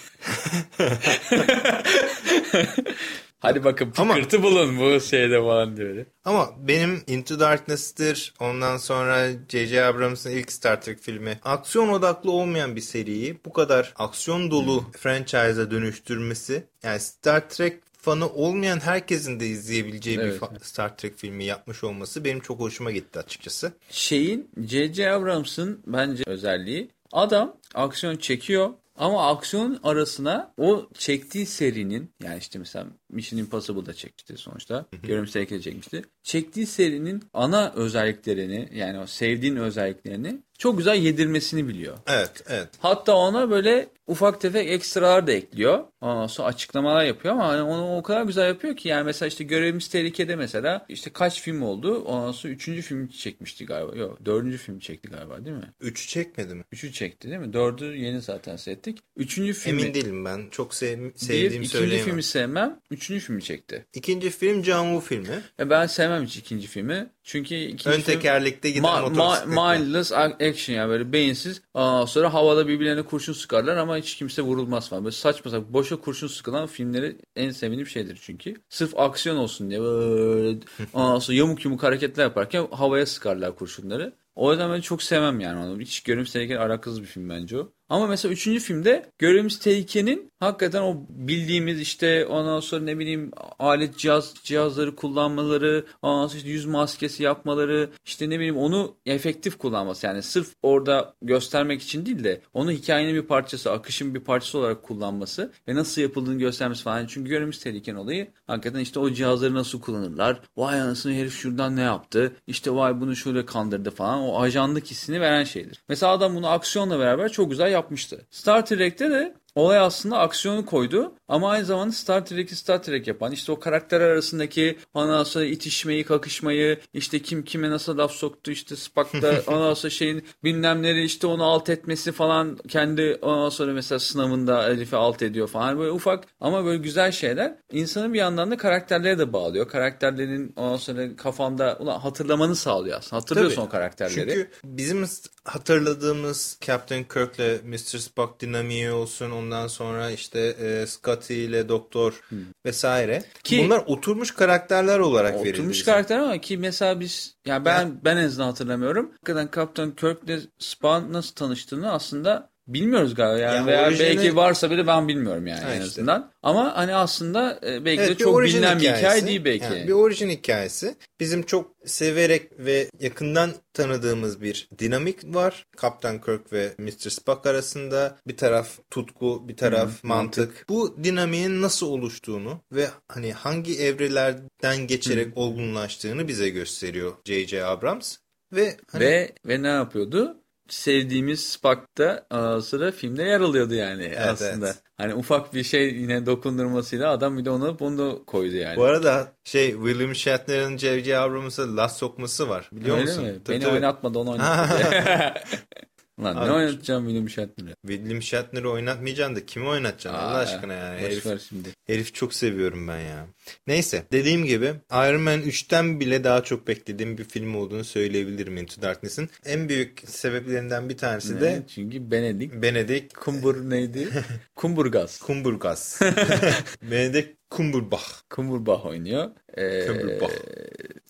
Hadi bakın pıkırtı Ama, bulun bu şeyde falan diyor. Ama benim Into Darkness'tir ondan sonra J.J. Abrams'ın ilk Star Trek filmi aksiyon odaklı olmayan bir seriyi bu kadar aksiyon dolu hmm. franchise'a dönüştürmesi yani Star Trek fanı olmayan herkesin de izleyebileceği evet. bir Star Trek filmi yapmış olması benim çok hoşuma gitti açıkçası. Şeyin J.J. Abrams'ın bence özelliği adam aksiyon çekiyor ama aksiyon arasına o çektiği serinin yani işte mesela Mission Impossible'da çekmişti sonuçta. Görümüz Tehlikeli çekmişti. Çektiği serinin ana özelliklerini yani o sevdiğin özelliklerini çok güzel yedirmesini biliyor. Evet, evet. Hatta ona böyle ufak tefek ekstralar da ekliyor. Ondan sonra açıklamalar yapıyor ama hani onu o kadar güzel yapıyor ki yani mesela işte Görevimiz Tehlikede mesela işte kaç film oldu? Ondan sonra üçüncü film çekmişti galiba. Yok dördüncü film çekti galiba değil mi? Üçü çekmedi mi? Üçü çekti değil mi? Dördü yeni zaten seyrettik. Üçüncü filmi... Emin değilim ben. Çok sev sevdiğim bir, söyleyemem. İkinci filmi sevmem. Üçüncü filmi çekti. İkinci film John Woo filmi. E ben sevmem hiç ikinci filmi. Çünkü ikinci Ön tekerlekte giden ma. Ma mindless action yani böyle beyinsiz. Ondan sonra havada birbirlerine kurşun sıkarlar ama hiç kimse vurulmaz falan. Böyle saçma sapan boşa kurşun sıkılan filmleri en sevdiğim şeydir çünkü. Sırf aksiyon olsun diye böyle ondan sonra yamuk yumuk hareketler yaparken havaya sıkarlar kurşunları. O yüzden ben çok sevmem yani onu. Hiç görünüm tehlikeli alakasız bir film bence o. Ama mesela üçüncü filmde görevimiz tehlikenin hakikaten o bildiğimiz işte ondan sonra ne bileyim alet cihaz cihazları kullanmaları, ondan sonra işte yüz maskesi yapmaları, işte ne bileyim onu efektif kullanması. Yani sırf orada göstermek için değil de onu hikayenin bir parçası, akışın bir parçası olarak kullanması ve nasıl yapıldığını göstermesi falan. Çünkü görevimiz tehlikenin olayı hakikaten işte o cihazları nasıl kullanırlar. Vay anasını herif şuradan ne yaptı? İşte vay bunu şöyle kandırdı falan. O ajanlık hissini veren şeydir. Mesela adam bunu aksiyonla beraber çok güzel yapmıştı. Star Trek'te de olay aslında aksiyonu koydu ama aynı zamanda Star Trek'i Star Trek yapan işte o karakter arasındaki ondan sonra itişmeyi, kakışmayı işte kim kime nasıl laf soktu işte Spock'ta ondan sonra şeyin bilmemleri işte onu alt etmesi falan kendi ondan sonra mesela sınavında Elif'i alt ediyor falan böyle ufak ama böyle güzel şeyler insanın bir yandan da karakterlere de bağlıyor. Karakterlerin ondan sonra kafanda ulan hatırlamanı sağlıyor aslında. Hatırlıyorsun Tabii. o karakterleri. Çünkü bizim hatırladığımız Captain Kirk'le Mr. Spock dinamiği olsun ondan sonra işte e, Scotty ile Doktor hmm. vesaire. Ki, Bunlar oturmuş karakterler olarak oturmuş verildi. Oturmuş karakter ama ki mesela biz yani ben ya. ben en azından hatırlamıyorum. Hakikaten Captain Kirk'le Spock nasıl tanıştığını aslında Bilmiyoruz galiba yani, yani veya orijini... belki varsa bile ben bilmiyorum yani ha en azından. Işte. Ama hani aslında e, belki evet, de çok bilinen hikayesi. bir hikaye değil belki. Yani bir orijin hikayesi. Bizim çok severek ve yakından tanıdığımız bir dinamik var. Kaptan Kirk ve Mr. Spock arasında bir taraf tutku, bir taraf hmm, mantık. mantık. Bu dinamiğin nasıl oluştuğunu ve hani hangi evrelerden geçerek hmm. olgunlaştığını bize gösteriyor J.J. Abrams. Ve, hani... ve ve ne yapıyordu? Sevdiğimiz Spock'ta sıra filmde yer alıyordu yani evet, aslında. Evet. Hani ufak bir şey yine dokundurmasıyla adam bir de onu bunu da koydu yani. Bu arada şey William Shatner'ın J.J. Abrams'a laf sokması var biliyor Öyle musun? Mi? Tabii, Beni tabii. oynatmadı onu oynatmadı. Lan Abi, ne oynatacağım William Shatner'ı? William Shatner'ı oynatmayacaksın da kimi oynatacaksın Aa, Allah aşkına yani. Herif, şimdi. herif çok seviyorum ben ya. Neyse dediğim gibi Iron Man 3'ten bile daha çok beklediğim bir film olduğunu söyleyebilirim Into Darkness'in. En büyük sebeplerinden bir tanesi ne? de çünkü Benedict. Benedict. Kumbur neydi? Kumburgaz. Kumburgaz. Benedict Cumberbatch. Cumberbatch oynuyor. Ee, Cumberbatch.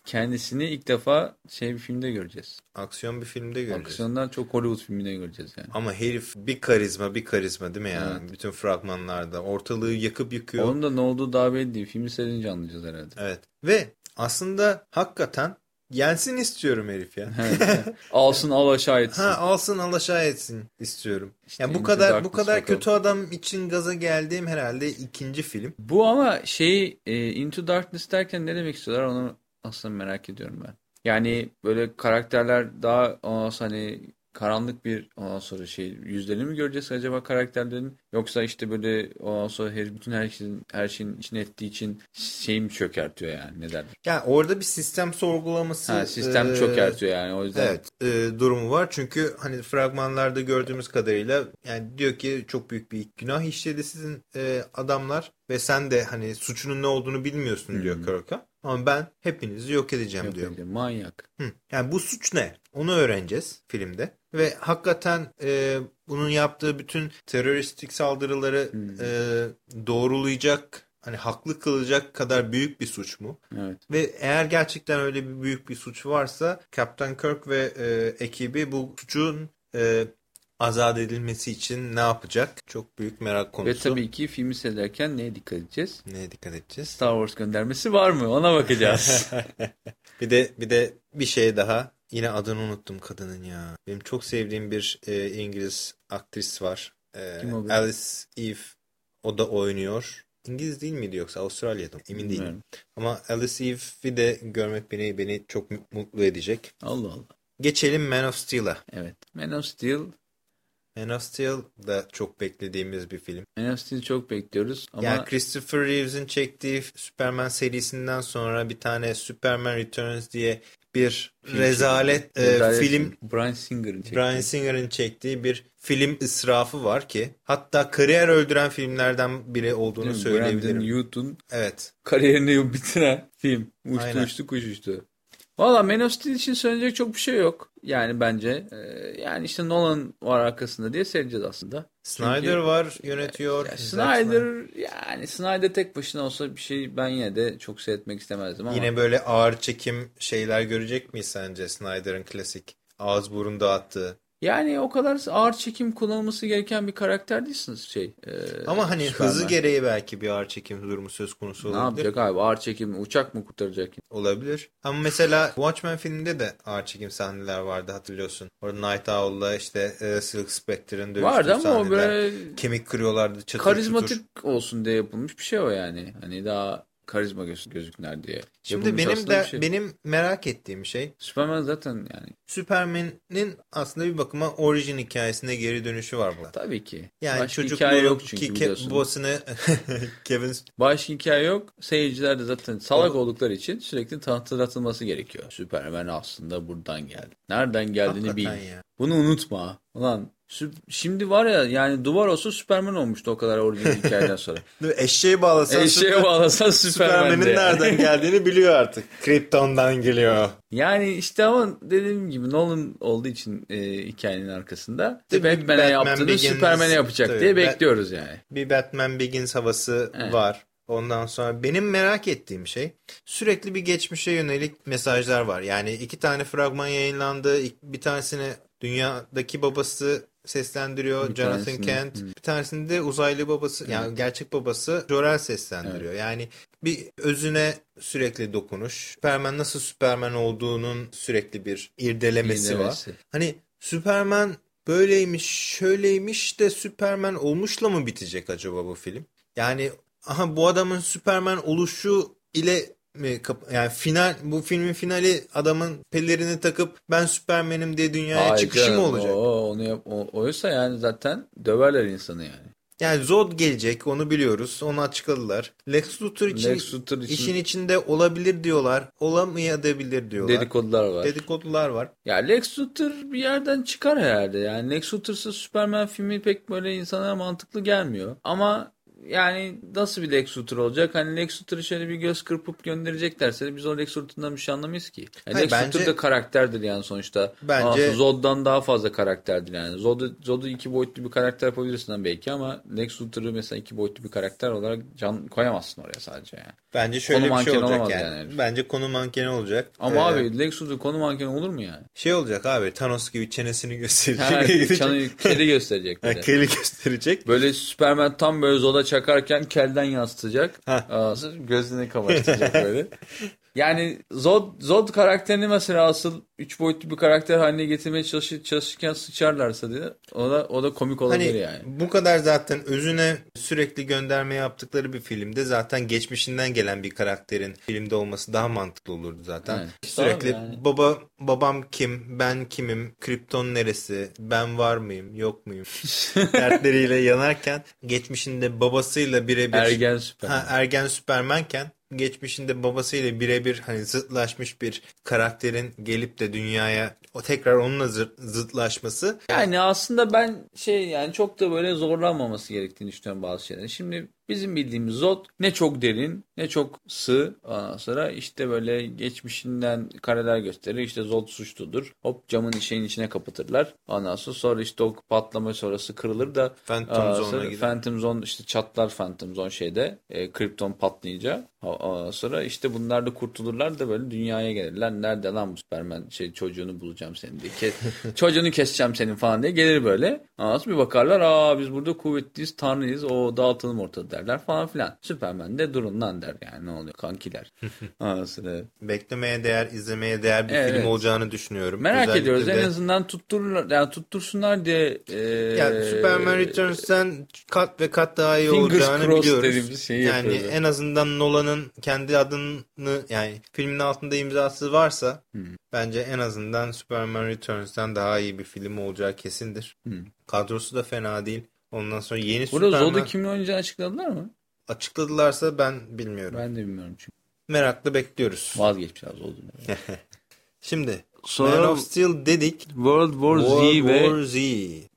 Kendisini ilk defa şey bir filmde göreceğiz. Aksiyon bir filmde göreceğiz. Aksiyondan çok Hollywood filminde göreceğiz yani. Ama herif bir karizma bir karizma değil mi yani? Evet. Bütün fragmanlarda. Ortalığı yakıp yıkıyor. Onun da ne olduğu daha belli değil. Filmi seyredince anlayacağız herhalde. Evet. Ve aslında hakikaten Yensin istiyorum herif ya. alsın al aşağı etsin. Ha alsın al aşağı etsin istiyorum. İşte yani bu kadar bu kadar bakalım. kötü adam için gaza geldiğim herhalde ikinci film. Bu ama şey e, Into Darkness derken ne demek istiyorlar onu aslında merak ediyorum ben. Yani böyle karakterler daha hani karanlık bir ondan sonra şey yüzlerini mi göreceğiz acaba karakterlerin yoksa işte böyle ondan sonra her, bütün her şeyin, her şeyin içine ettiği için şey mi çökertiyor yani ne derler? Yani orada bir sistem sorgulaması. Ha, sistem e, çökertiyor yani o yüzden. Evet e, durumu var çünkü hani fragmanlarda gördüğümüz kadarıyla yani diyor ki çok büyük bir günah işledi sizin e, adamlar ve sen de hani suçunun ne olduğunu bilmiyorsun diyor Kirk'a. Ama ben hepinizi yok edeceğim yok diyor. Edeceğim. Manyak. Hı. Yani bu suç ne? Onu öğreneceğiz filmde. ve hakikaten e, bunun yaptığı bütün teröristik saldırıları Hmm. e, doğrulayacak hani haklı kılacak kadar büyük bir suç mu? Evet. Ve eğer gerçekten öyle bir büyük bir suç varsa Captain Kirk ve e, ekibi bu suçun e, azat edilmesi için ne yapacak? Çok büyük merak konusu. Ve tabii ki filmi seyrederken neye dikkat edeceğiz? Neye dikkat edeceğiz? Star Wars göndermesi var mı? Ona bakacağız. Bir de bir de bir şey daha. Yine adını unuttum kadının ya. Benim çok sevdiğim bir e, İngiliz aktris var. E, Kim o? Alice Eve. O da oynuyor. İngiliz değil miydi yoksa Avustralya'da mı? Emin değilim. Bilmiyorum. Ama Alice Eve'i de görmek beni beni çok mutlu edecek. Allah Allah. Geçelim Man of Steel'a. Evet. Man of Steel. Man of Steel da çok beklediğimiz bir film. Man of Steel çok bekliyoruz. Ama Yani Christopher Reeves'in çektiği Superman serisinden sonra bir tane Superman Returns diye bir Film rezalet, çekti. e, Rezalet film Brian Singer'ın çektiği. Brian Singer'ın çektiği bir film israfı var ki hatta kariyer öldüren filmlerden biri olduğunu Değil mi? söyleyebilirim. Brandon Newton Evet. kariyerini bitiren film. Uçtu Aynen. uçtu kuş uçtu. Valla Man of Steel için söyleyecek çok bir şey yok. Yani bence. Ee, yani işte Nolan var arkasında diye seyredeceğiz aslında. Snyder Çünkü- var yönetiyor. Ya Zack Snyder yani Snyder tek başına olsa bir şey ben yine de çok seyretmek istemezdim ama. Yine böyle ağır çekim şeyler görecek miyiz sence Snyder'ın klasik ağız burun dağıttığı? Yani o kadar ağır çekim kullanılması gereken bir karakter değilsiniz şey. e, Ama hani Superman. hızı gereği belki bir ağır çekim durumu söz konusu Ne olabilir. yapacak abi ağır çekim uçak mı kurtaracak? Olabilir. Ama mesela Watchmen filminde de ağır çekim sahneler vardı hatırlıyorsun. Orada Night Owl'la işte e, Silk Spectre'ın dövüştüğü Vardı ama o sahneler. böyle Kemik kırıyorlardı çatır karizmatik çutur. olsun diye yapılmış bir şey o yani. Hani daha karizma göz, gözükler diye. Şimdi Yapılmış benim de şey. benim merak ettiğim şey Superman zaten yani Superman'in aslında bir bakıma orijin hikayesinde geri dönüşü var burada. tabii ki. Yani Başka hikaye yok çünkü biliyorsun. babasını Kevin Başka hikaye yok. Seyirciler de zaten salak O- oldukları için sürekli hatırlatılması gerekiyor. Superman aslında buradan geldi. Nereden geldiğini bil. Ya. Bunu unutma. Ulan şimdi var ya yani duvar olsa Superman olmuştu o kadar orijinal hikayeden sonra. Eşeğe bağlasan Eşeğe Süper- bağlasan Superman Superman'in de. nereden geldiğini biliyor artık. Krypton'dan geliyor. Yani işte ama dediğim gibi Nolan olduğu için e, hikayenin arkasında Tabii Batman'e Batman yaptığını Begins- Superman'e yapacak tabii, diye bekliyoruz yani. Bir Batman Begins havası Evet. var. Ondan sonra benim merak ettiğim şey sürekli bir geçmişe yönelik mesajlar var. Yani iki tane fragman yayınlandı. Bir tanesini dünyadaki babası seslendiriyor Bir Jonathan tanesini- Kent. Hı. Bir tanesini de uzaylı babası yani gerçek babası Jor-El seslendiriyor. Yani bir özüne sürekli dokunuş. Superman nasıl Superman olduğunun sürekli bir irdelemesi var. İğnemesi. Hani Superman böyleymiş, şöyleymiş de Superman olmuşla mı bitecek acaba bu film? Yani aha bu adamın Superman oluşu ile mi yani final bu filmin finali adamın pelerini takıp ben Superman'im diye dünyaya Ay çıkışı mı olacak? O, onu yap, o, oysa yani zaten döverler insanı yani. Yani Zod gelecek onu biliyoruz. Onu açıkladılar. Lex Luthor için Lex Luthor için işin içinde olabilir diyorlar. Olamayabilir diyorlar. dedikodular var. Dedikodular var. Ya Lex Luthor bir yerden çıkar herhalde. Yani Lex Luthor'sız Superman filmi pek böyle insanlara mantıklı gelmiyor. Ama yani nasıl bir Lex Luthor olacak? Hani Lex Luthor'ı şöyle bir göz kırpıp göndereceklerse biz o Lex Luthor'dan bir şey anlamayız ki. Yani Hayır, Lex bence- Luthor da karakterdir yani sonuçta. Bence- Zod'dan daha fazla karakterdir yani. Zod'u, Zod'u iki boyutlu bir karakter yapabilirsin belki ama Lex Luthor'ı mesela iki boyutlu bir karakter olarak can koyamazsın oraya sadece yani. Bence şöyle Konu bir şey olacak yani. yani. Bence konu mankeni olacak. Ama Ee, abi Lex Luthor konu mankeni olur mu yani? Şey olacak abi Thanos gibi çenesini gösterecek. Ha, çanı kedi gösterecek. Ha, de. Keli gösterecek. Böyle Superman tam böyle zoda çakarken kelden yansıtacak. Ağzı gözünü kamaştıracak böyle. Yani Zod, Zod karakterini mesela asıl üç boyutlu bir karakter haline getirmeye çalışır, çalışırken sıçarlarsa diye o da, o da komik olabilir Hani yani. bu kadar zaten özüne sürekli gönderme yaptıkları bir filmde zaten geçmişinden gelen bir karakterin filmde olması daha mantıklı olurdu zaten. Evet. Sürekli yani. baba babam kim, ben kimim, kripton neresi, ben var mıyım, yok muyum dertleriyle yanarken geçmişinde babasıyla birebir Ergen Superman. Ha, ergen Süpermenken geçmişinde babasıyla birebir hani zıtlaşmış bir karakterin gelip de dünyaya o tekrar onunla zı- zıtlaşması Yani aslında ben şey yani çok da böyle zorlanmaması gerektiğini düşünüyorum bazı şeylerin. Şimdi Bizim bildiğimiz Zod ne çok derin ne çok sığ. Ondan sonra işte böyle geçmişinden kareler gösterir. İşte Zod suçludur. Hop camın şeyin içine kapatırlar. Ondan sonra, sonra işte o patlama sonrası kırılır da Phantom Zone'a gider. Phantom Zone işte çatlar Phantom Zone şeyde e, Krypton patlayınca ondan sonra işte bunlar da kurtulurlar da böyle dünyaya gelirler. Nerede lan bu Superman şey çocuğunu bulacağım senin diye. Ke- çocuğunu keseceğim senin falan diye gelir böyle. Sonra bir bakarlar aa biz burada kuvvetliyiz tanrıyız o dağıtalım ortada derler falan filan. Superman de durun lan der yani ne oluyor kankiler. Sonra Beklemeye değer, izlemeye değer bir Evet. film olacağını düşünüyorum. merak Özellikle ediyoruz de- en azından tuttururlar yani tuttursunlar diye e, Yani Superman Returns'ten kat ve kat daha iyi Fingers olacağını biliyoruz. şeyi yani yapıyoruz. en azından Nolan'ın kendi adını yani filmin altında imzası varsa Hmm. bence en azından Superman Returns'ten daha iyi bir film olacağı kesindir. Hmm. Kadrosu da fena değil. Ondan sonra yeni Burada Superman Zod'u kimin oynayacağını açıkladılar mı? açıkladılarsa ben bilmiyorum. Ben de bilmiyorum çünkü. Merakla bekliyoruz. Vazgeçmişler Zod'unu. Şimdi Sonra Man of Steel dedik. World War Z World ve War Z.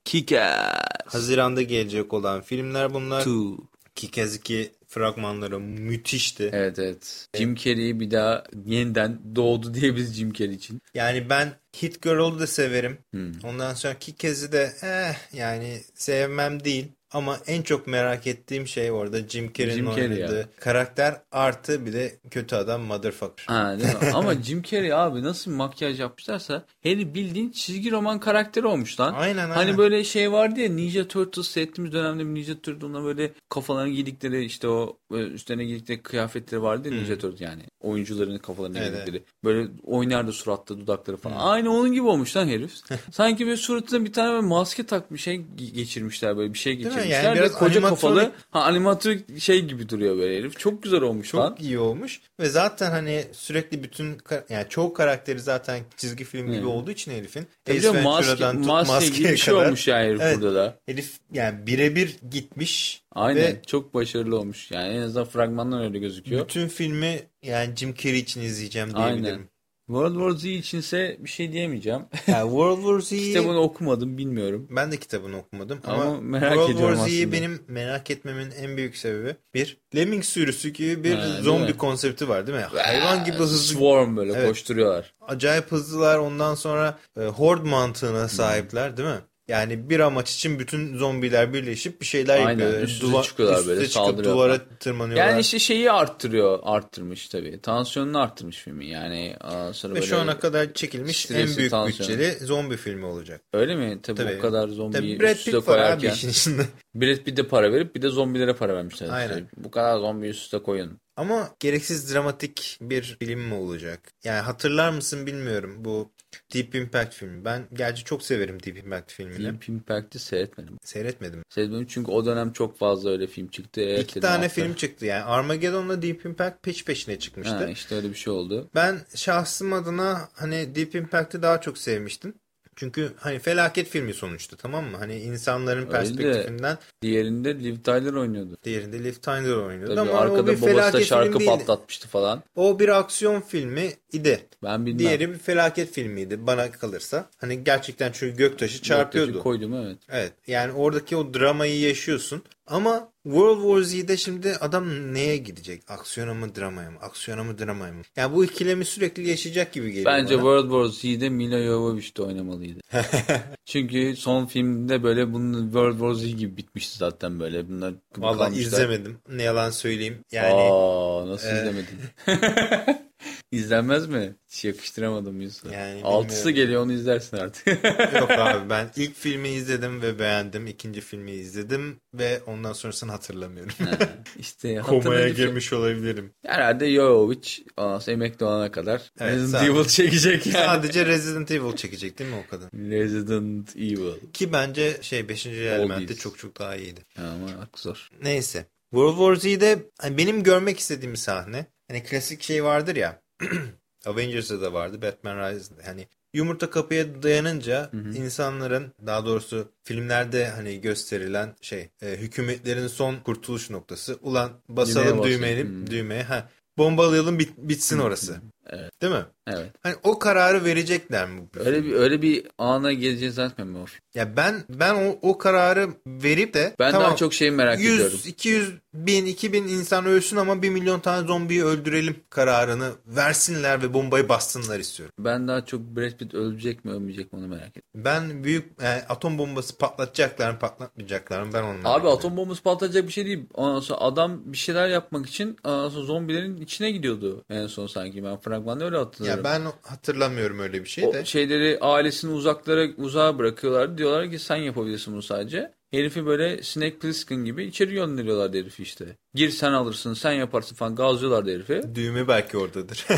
Kick-Ass Haziranda gelecek olan filmler bunlar. 2. Kick-Ass 2 fragmanları müthişti. Evet evet. Jim Carrey bir daha yeniden doğdu diyebiliriz Jim Carrey için. Yani ben Hit Girl'u da severim. Hmm. Ondan sonra Kick-Ass'i de eh yani sevmem değil. Ama en çok merak ettiğim şey orada Jim Carrey'in Jim Carrey oynadığı ya. karakter artı bir de kötü adam motherfucker. Ha, değil mi? Ama Jim Carrey abi nasıl makyaj yapmışlarsa Harry bildiğin çizgi roman karakteri olmuş lan. Aynen aynen. Hani böyle şey vardı ya Ninja Turtles seyrettiğimiz dönemde Ninja Turtle'da böyle kafalarına giydikleri işte o üstlerine giydikleri kıyafetleri vardı ya Ninja Turtles yani. Oyuncuların kafalarına Evet, giydikleri. Böyle oynardı suratlı dudakları falan. Aynı onun gibi olmuş lan herif. Sanki böyle suratına bir tane böyle maske takmış şey ge- geçirmişler böyle bir şey mi? Geçirmişler. Yani ve biraz koca animatronik- kafalı ha, animatrik şey gibi duruyor böyle herif. Çok güzel olmuş Çok lan. iyi olmuş ve zaten hani sürekli bütün yani çoğu karakteri zaten çizgi film gibi Hı. olduğu için herifin Ace canım, maske, Ventura'dan tut maske gibi bir şey kadar olmuş yani herif Evet. burada da. herif yani birebir gitmiş Aynen ve çok başarılı olmuş. Yani en azından fragmandan öyle gözüküyor. bütün filmi yani Jim Carrey için izleyeceğim diyebilirim. Aynen. World War Z içinse bir şey diyemeyeceğim. Yani World War Z'yi Kitabını okumadım bilmiyorum. ben de kitabını okumadım ama, Ama merak World War Z'yi benim merak etmemin en büyük sebebi bir Lemming sürüsü gibi bir Ha, zombi konsepti var değil mi? Hayvan gibi hızlı Swarm böyle Evet. koşturuyorlar. acayip hızlılar ondan sonra e, horde mantığına sahipler değil mi? Yani bir amaç için bütün zombiler birleşip bir şeyler Aynen, yapıyorlar. üst üste çıkıyorlar böyle, çıkıp duvara tırmanıyorlar. Yani işte şeyi arttırıyor, arttırmış tabii. Tansiyonunu arttırmış filmi. Yani sonra Ve böyle şu ana kadar çekilmiş en büyük tansiyonu. bütçeli zombi filmi olacak. öyle mi? Tabii, Tabii. o kadar zombiyi Tabii Brad üst üste Pitt var abi koyarken. işin içinde. Brad Pitt'e para verip bir de zombilere para vermişler. Aynen. İşte bu kadar zombi üst üste koyun. Ama gereksiz dramatik bir film mi olacak? Yani hatırlar mısın bilmiyorum bu Deep Impact filmi. Ben gerçi çok severim Deep Impact filmini. Deep Impact'i seyretmedim. Seyretmedim. Seyretmedim çünkü o dönem çok fazla öyle film çıktı. Evet İki tane hatta. film çıktı yani. Armageddon'la Deep Impact peş peşine çıkmıştı. Ha, işte öyle bir şey oldu. Ben şahsım adına hani Deep Impact'ı daha çok sevmiştim. Çünkü hani felaket filmi sonuçta tamam mı? Hani insanların Öyle de- perspektifinden Diğerinde Liv Tyler oynuyordu. diğerinde Liv Tyler oynuyordu Tabii ama o arkada bir babası da şarkı değildi. patlatmıştı falan. O bir aksiyon filmi idi. Ben bilmem. Diğeri bir felaket filmiydi bana kalırsa. Hani gerçekten çünkü göktaşı çarpıyordu. Göktaşı koydum evet. Evet yani oradaki o dramayı yaşıyorsun. Ama World War Z'de şimdi adam neye gidecek? Aksiyona mı dramaya mı? Aksiyona mı dramaya mı? Yani bu ikilemi sürekli yaşayacak gibi geliyor Bence bana. World War Z'de Mila Jovovich de oynamalıydı. Çünkü son filmde böyle bunun World War Z gibi bitmişti zaten böyle. Bunlar kalmışlar. izlemedim. Ne yalan söyleyeyim. Yani Aa, nasıl e, izlemedin? İzlenmez mi? Hiç yakıştıramadım Yusuf'a. Yani Altısı bilmiyorum. geliyor onu izlersin artık. yok abi ben ilk filmi izledim ve beğendim. İkinci filmi izledim ve ondan sonrasını hatırlamıyorum. işte Komaya girmiş olabilirim. Herhalde Jovovich ondan sonra emekli olana kadar Evet, Resident sadece- Evil çekecek yani. Sadece Resident Evil çekecek değil mi o kadın? Resident Evil. Ki bence şey 5. elementte çok çok daha iyiydi. Ama zor. Neyse. World War Z'de hani benim görmek istediğim sahne. Hani klasik şey vardır ya. Avengers'da da vardı. Batman Rises'da. Hani yumurta kapıya dayanınca insanların daha doğrusu filmlerde hani gösterilen şey e, hükümetlerin son kurtuluş noktası. Ulan basalım Düğmeye. Hmm. düğmeye. Ha, bombalayalım bit- bitsin orası. Evet. Değil mi? Evet. Hani o kararı verecekler mi? Öyle bir öyle bir ana geleceğini zannetmiyorum. Ya ben ben o, o kararı verip de Ben tamam, daha çok şeyi merak 100, ediyorum. 200 bin, 2000 insan ölsün ama 1 milyon tane zombiyi öldürelim kararını versinler ve bombayı bassınlar istiyorum. Ben daha çok Brad Pitt ölecek mi ölmeyecek mi onu merak ediyorum. Ben büyük yani atom bombası patlatacaklar mı patlatmayacaklar mı ben onu Abi ediyorum. atom bombası patlayacak bir şey değil. Ondan sonra adam bir şeyler yapmak için ondan sonra zombilerin içine gidiyordu en son sanki. Ben fragmanda öyle hatırlıyorum. Ya ben hatırlamıyorum öyle bir şey o de. şeyleri ailesini uzaklara uzağa bırakıyorlar. Diyorlar ki sen yapabilirsin bunu sadece. Herifi böyle Snake Plissken gibi içeri gönderiyorlar herifi işte. Gir sen alırsın sen yaparsın falan gazlıyorlar herifi. Düğme belki oradadır.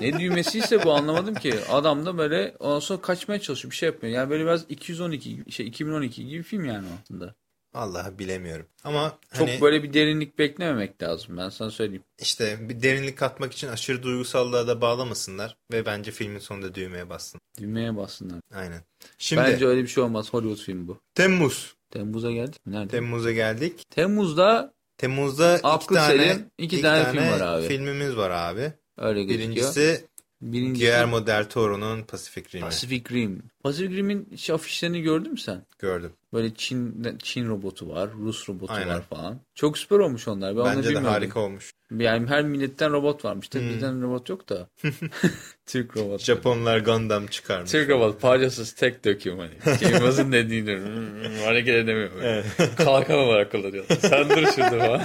Ne düğmesiyse bu anlamadım ki. Adam da böyle ondan sonra kaçmaya çalışıyor bir şey yapmıyor. Yani böyle biraz 212 şey 2012 gibi film yani aslında. Vallahi bilemiyorum. Ama Çok hani böyle bir derinlik beklememek lazım ben sana söyleyeyim. işte bir derinlik katmak için aşırı duygusallığa da bağlamasınlar ve bence filmin sonunda düğmeye bassın. Düğmeye bassınlar. Aynen. Şimdi Bence öyle bir şey olmaz. Hollywood filmi bu. Temmuz. Temmuz'a geldik mi? Nerede? Temmuz'a geldik. Temmuz'da Temmuz'da iki Aklı tane, selim iki tane film var abi. filmimiz var abi. öyle gözüküyor. Birincisi Birincisi Guillermo del Toro'nun Pacific Rim'i. Pacific Rim. Pacific Rim'in iş afişlerini gördün mü sen? Gördüm. Böyle Çin Çin robotu var, Rus robotu Aynen. var falan. Çok süper olmuş onlar. Ben Bence de bilmiyordum. harika olmuş. Yani her milletten robot varmış. Tabii Hmm. bizden robot yok da. Türk robot. Japonlar Gundam çıkarmış. Türk robot parçasız tek döküyorum hani. Yılmaz'ın dediğini "Hmm, hareket edemiyorum. Evet. Kalkan olarak kullanıyor. Sen dur şurada falan.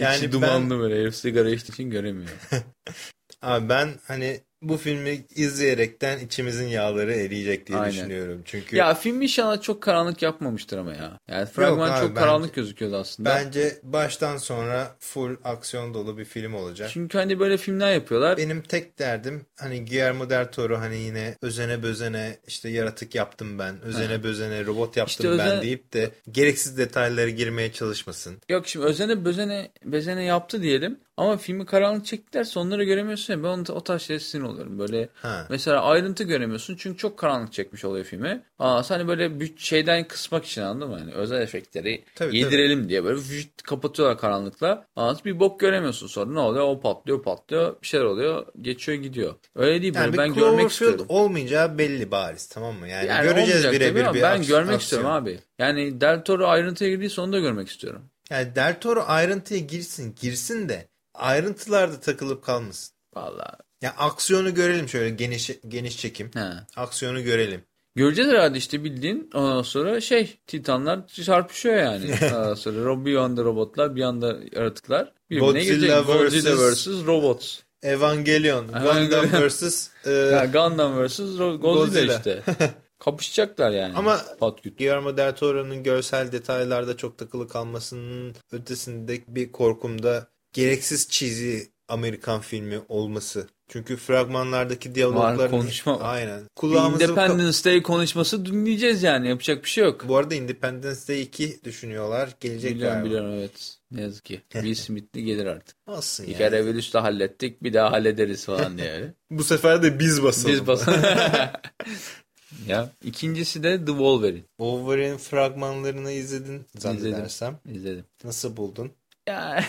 Yani İçi ben- dumanlı böyle herif sigara içtiği için göremiyor. Abi ben hani bu filmi izleyerekten içimizin yağları eriyecek diye Aynen. düşünüyorum. Çünkü Ya film inşallah çok karanlık yapmamıştır ama ya. Yani fragman abi, çok bence- karanlık gözüküyordu aslında. bence baştan sonra full aksiyon dolu bir film olacak. Çünkü hani böyle filmler yapıyorlar. Benim tek derdim hani Guillermo del Toro hani yine özene bözene işte yaratık yaptım ben, özene bözene robot yaptım İşte ben özen- deyip de gereksiz detaylara girmeye çalışmasın. Yok şimdi özene bözene bezene yaptı diyelim. Ama filmi karanlık çektiler sonları göremiyorsun ya. Ben onu, o tarz şeye sinir oluyorum. Böyle Ha. mesela ayrıntı göremiyorsun. Çünkü çok karanlık çekmiş oluyor filmi. Aa, hani böyle bir şeyden kısmak için anladın mı? Yani özel efektleri Tabii, yedirelim diye böyle vücut kapatıyorlar karanlıkla. Aa, bir bok göremiyorsun sonra. Ne oluyor? O patlıyor patlıyor. Bir şeyler oluyor. Geçiyor gidiyor. Öyle değil. Yani ben görmek istiyorum. olmayacağı belli bariz tamam mı? Yani, Yani göreceğiz tabii birebir bir Ben görmek aksiyon. istiyorum abi. Yani Del Toro ayrıntıya girdiği sonunda görmek istiyorum. Yani Del Toro ayrıntıya girsin, girsin de ayrıntılarda takılıp kalmasın. Vallahi. Ya aksiyonu görelim şöyle geniş geniş çekim. He. Aksiyonu görelim. Göreceğiz herhalde işte bildiğin ondan sonra şey Titanlar çarpışıyor yani. ondan sonra bir yanda robotlar bir yanda yaratıklar. Birbirine Godzilla. Godzilla versus- vs. Robots. Evangelion, Evangelion. Gundam vs. e, Ya Gundam vs. Godzilla, Godzilla. işte. Kapışacaklar yani. Ama- Patküt. Guillermo del Toro'nun görsel detaylarda çok takılı kalmasının ötesinde bir korkum da gereksiz cheesy Amerikan filmi olması. Çünkü fragmanlardaki diyalogların... konuşma var. Aynen. Kulağımızı... Independence Day konuşması dinleyeceğiz yani. Yapacak bir şey yok. Bu arada Independence Day 2 düşünüyorlar. Gelecek Biliyorum galiba. biliyorum evet. Ne yazık ki. Will Smith'li gelir artık. Olsun Bir yani. kere virüsle hallettik bir daha hallederiz falan diye. Bu sefer de biz basalım. Biz basalım. ya ikincisi de The Wolverine. Wolverine fragmanlarını izledin zannedersem. İzledim. Nasıl buldun? Ya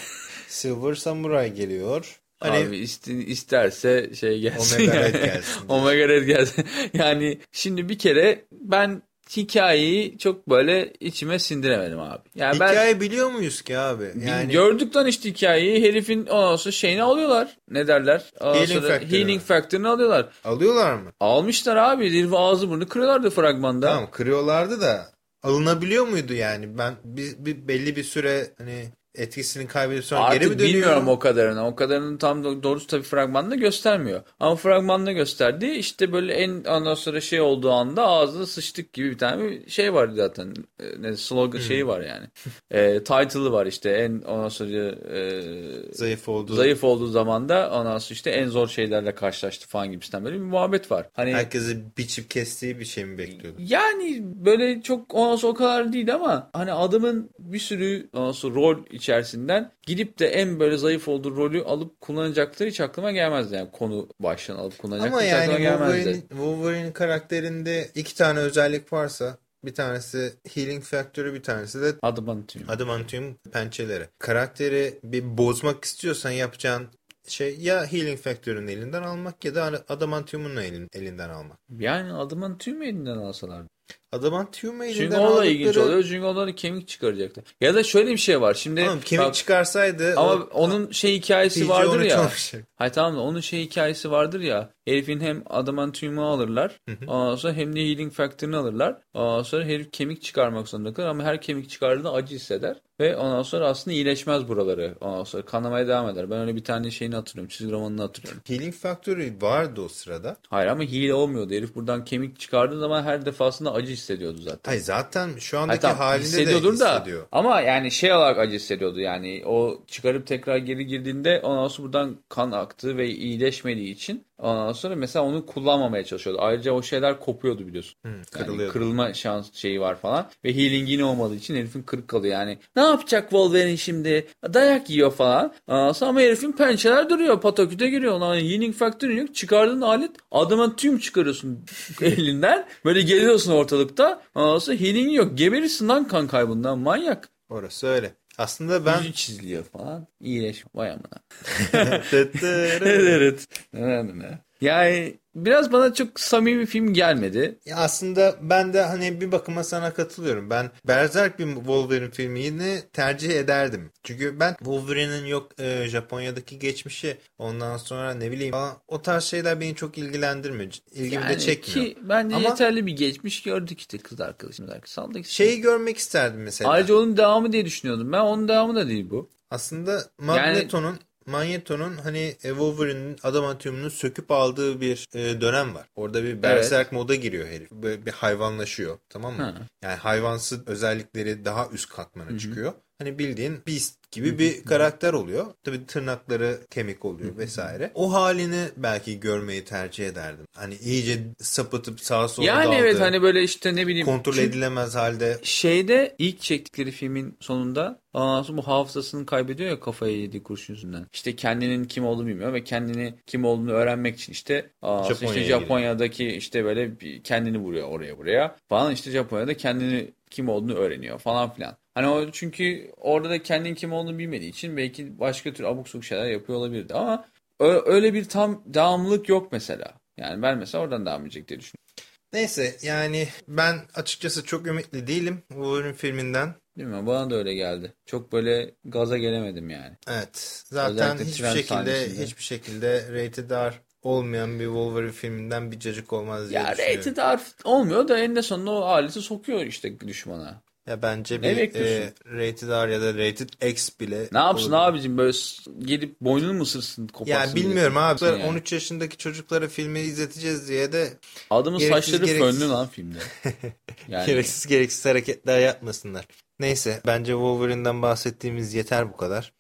Silver Samurai geliyor. Hani abi iste- isterse şey gelsin. Omega yani. Red gelsin. Omega Red gelsin. yani şimdi bir kere ben hikayeyi çok böyle içime sindiremedim abi. Yani ben hikaye biliyor muyuz ki abi? Yani Gördük lan işte hikayeyi. Herifin ondan sonra şeyini alıyorlar. Ne derler? Ondan Healing sonra factor'ını. Healing Factor'ını alıyorlar. alıyorlar mı? Almışlar abi. Herifi ağzı burnu kırıyorlardı fragmanda. Tamam kırıyorlardı da alınabiliyor muydu yani? Ben bir, bir belli bir süre hani etkisini kaybedip sonra Artık geri mi dönüyor? bilmiyorum o kadarını. O kadarını tam do- doğrusu tabii fragmanda göstermiyor. Ama fragmanda gösterdi. İşte böyle en ondan sonra şey olduğu anda ağzına sıçtık gibi bir tane bir şey var zaten. E, Ne slogan Hmm. şeyi var yani. E, title'ı var işte. En ondan sonra e, Zayıf oldu. zayıf olduğu zaman da ondan sonra işte en zor şeylerle karşılaştı falan gibisinden böyle bir muhabbet var. Hani Herkesi biçip kestiği bir şey mi bekliyordu? yani böyle çok ondan sonra o kadar değil ama hani adamın bir sürü ondan sonra rol içerisinden gidip de en böyle zayıf olduğu rolü alıp kullanacakları hiç aklıma gelmezdi. Yani konu başlığını alıp kullanacakları Ama hiç yani aklıma gelmezdi. Wolverine, Wolverine karakterinde iki tane özellik varsa bir tanesi Healing Factor'ı bir tanesi de Adım anlatıyorum. Adamantium pençeleri. Karakteri bir bozmak istiyorsan yapacağın şey ya Healing Factor'ın elinden almak ya da Adamantium'un elin, elinden almak. Yani adamın tüm elinden alsalar. Adamantium'u elinden Çünkü o da aldıkları... ilginç oluyor. Çünkü onları kemik çıkaracaktı. Ya da şöyle bir şey var. Şimdi Tamam, kemik bak, çıkarsaydı... ama o- onun şey hikayesi vardır 13 ya. olmayacak. Hayır tamam da onun şey hikayesi vardır ya. Herifin hem adamantiumu alırlar. Ondan sonra hem de healing factor'ını alırlar. Ondan sonra herif kemik çıkarmak zorunda kalır ama her kemik çıkardığında acı hisseder. Ve ondan sonra aslında iyileşmez buraları. Ondan sonra kanamaya devam eder. Ben öyle bir tane şeyini hatırlıyorum. Çizgi romanını hatırlıyorum. Healing Factory vardı o sırada. Hayır ama hile olmuyordu. Herif buradan kemik çıkardığı zaman her defasında acı hissediyordu zaten. Hayır zaten şu andaki tamam, halinde de hissediyordur da hissediyor. ama yani şey olarak acı hissediyordu yani o çıkarıp tekrar geri girdiğinde ondan sonra buradan kan aktı ve iyileşmediği için ondan sonra mesela onu kullanmamaya çalışıyordu. Ayrıca o şeyler kopuyordu biliyorsun. Yani kırılıyordu. kırılma şans şeyi var falan ve healing yine olmadığı için herifin kırık kalıyor yani. Ne yapacak Wolverine şimdi? Dayak yiyor falan. Ondan sonra ama herifin pençeler duruyor. Pataküte giriyor. Lan healing factor'ın yok. Çıkardığın alet adamın tüm çıkarıyorsun elinden. Böyle geliyorsun ortalıkta. Ondan sonra healing yok. Geberirsin lan kan kaybından. Manyak. Orası öyle. Aslında ben... Yüzü çiziliyor falan. İyileş. Vay amına. evet. evet. Yani biraz bana çok samimi film gelmedi. Ya aslında ben de hani bir bakıma sana katılıyorum. Ben Berserk bir Wolverine filmini tercih ederdim. Çünkü ben Wolverine'in yok e, Japonya'daki geçmişi ondan sonra ne bileyim falan, o tarz şeyler beni çok ilgilendirmiyor. İlgimi de Yani çekmiyor. ki bence Ama- yeterli bir geçmiş gördük işte kız arkadaşımız. Saldık işte. Şeyi görmek isterdim mesela. Ayrıca onun devamı diye düşünüyordum. Ben onun devamı da değil bu. Aslında Magneto'nun Magneto'nun hani e, Wolverine'in adamantiumunu söküp aldığı bir e, dönem var. Orada bir berserk moda giriyor herif. Böyle bir hayvanlaşıyor. Tamam mı? Ha. Yani hayvansı özellikleri daha üst katmana çıkıyor. Hani bildiğin Beast gibi bir karakter oluyor. Tabii tırnakları kemik oluyor vesaire. O halini belki görmeyi tercih ederdim. Hani iyice sapıtıp sağa sola Yani daldı. evet hani böyle işte ne bileyim. kontrol edilemez halde Şeyde ilk çektikleri filmin sonunda ondan sonra bu hafızasını kaybediyor ya kafaya yediği kurşun yüzünden. İşte kendinin kim olduğunu bilmiyor ve kendini kim olduğunu öğrenmek için işte, aa, işte Japonya'ya Japonya'daki işte böyle kendini vuruyor oraya buraya falan işte Japonya'da kendini kim olduğunu öğreniyor falan filan. Hani o çünkü orada da kendinin kim olduğunu bilmediği için belki başka tür abuk sabuk şeyler yapıyor olabilirdi ama öyle bir tam devamlılık yok mesela. Yani ben mesela oradan devam edecek diye düşünüyorum. Neyse yani ben açıkçası çok ümitli değilim Wolverine filminden. Bilmiyorum bana da öyle geldi. Çok böyle gaza gelemedim yani. Evet. Zaten Özellikle hiçbir şekilde sahnesinde. hiçbir şekilde rated R olmayan bir Wolverine filminden bir cacık olmaz diye Ya düşünüyorum. rated R olmuyor da eninde sonunda o aleti sokuyor işte düşmana. Ya bence Ne bir e, rated R ya da rated X bile Ne yapsın olabilir. abicim böyle gelip boynunu mu ısırsın koparsın Ya bilmiyorum diye. abi. Yani. 13 yaşındaki çocuklara filmi izleteceğiz diye de Adamın Gereksiz, saçları gereksiz. fönlü lan filmde. Yani gereksiz gereksiz hareketler yapmasınlar. Neyse bence Wolverine'den bahsettiğimiz yeter bu kadar.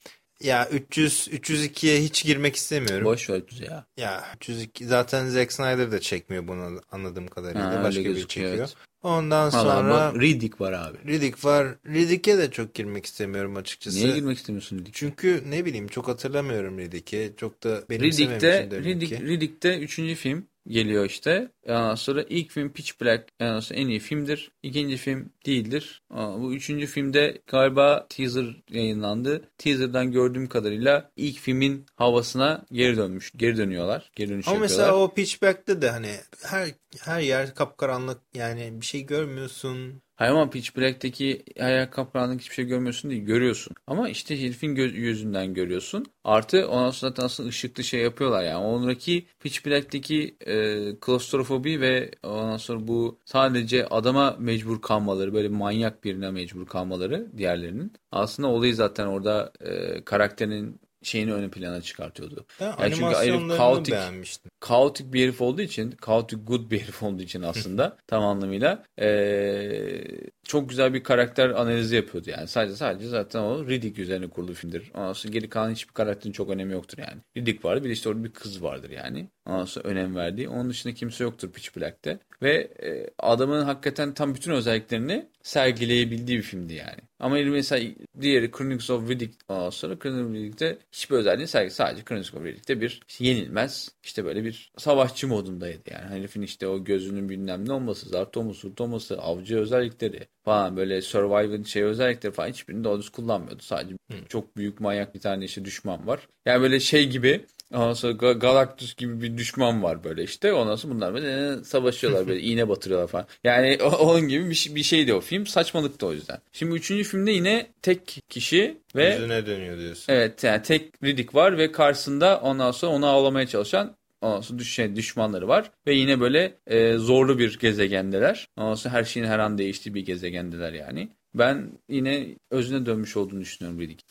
Ya 300 302'ye hiç girmek istemiyorum. boş ver bizi ya. Ya 302 zaten Zack Snyder da çekmiyor bunu anladığım kadarıyla. Ha, Başka biri çekiyor. evet. Ondan Valla sonra bak, Riddick var abi. Riddick var. Riddick'e de çok girmek istemiyorum açıkçası. Niye girmek istemiyorsun Riddick? Çünkü ne bileyim çok hatırlamıyorum Riddick'i. Çok da Riddick'te, benimsememişim demek Riddick. Riddick'te üçüncü film geliyor işte. Ondan sonra ilk film Pitch Black ondan sonra en iyi filmdir. İkinci film değildir. Aa, Bu üçüncü filmde galiba teaser yayınlandı. Teaser'dan gördüğüm kadarıyla ilk filmin havasına geri dönmüş. Geri dönüyorlar. Geri dönüş Ama yapıyorlar. mesela o Pitchback'te de hani her her yer kapkaranlık yani bir şey görmüyorsun. Hayır ama Pitch Black'teki hayal kapanlık hiçbir şey görmüyorsun değil. Görüyorsun. Ama işte herifin gö- gözünden görüyorsun. Artı ondan sonra zaten aslında ışıklı şey yapıyorlar yani. Ondaki Pitch Black'teki e, klostrofobi ve ondan sonra bu sadece adama mecbur kalmaları böyle manyak birine mecbur kalmaları diğerlerinin. Aslında olayı zaten orada e, karakterin şeyini ön plana çıkartıyordu. Ben Yani çünkü herif kaotik, beğenmiştim. kaotik bir herif olduğu için, kaotik good bir herif olduğu için aslında tam anlamıyla eee, çok güzel bir karakter analizi yapıyordu yani. Sadece sadece zaten o Riddick üzerine kurulu filmdir. Ondan sonra geri kalan hiçbir karakterin çok önemi yoktur yani. Riddick vardı bir de işte orada bir kız vardır yani. Ondan sonra önem verdiği. Onun dışında kimse yoktur Pitch Black'te. Ve e, adamın hakikaten tam bütün özelliklerini sergileyebildiği bir filmdi yani. Ama mesela diğeri Chronicles of Riddick ondan sonra Chronicles of Riddick'te hiçbir özelliği sergi sadece Chronicles of Riddick'te bir işte yenilmez işte böyle bir savaşçı modundaydı yani. Herifin işte o gözünün bilmem ne olması, zart olması, olması, avcı özellikleri falan böyle survival şey özellikleri falan hiçbirini doğru düz kullanmıyordu. Sadece hmm. çok büyük manyak bir tane işte düşman var. Yani böyle şey gibi Ondan sonra Galactus gibi bir düşman var böyle işte. Ondan sonra bunlar böyle savaşıyorlar böyle iğne batırıyorlar falan. Yani onun gibi bir, bir şeydi o film. Saçmalıktı o yüzden. Şimdi üçüncü filmde yine tek kişi ve... Yüzüne dönüyor diyorsun. Evet yani tek Riddick var ve karşısında ondan sonra onu avlamaya çalışan Ondan sonra düş, şey, düşmanları var. Ve yine böyle e, zorlu bir gezegendeler. Ondan sonra her şeyin her an değiştiği bir gezegendeler yani. Ben yine özüne dönmüş olduğunu düşünüyorum Riddick.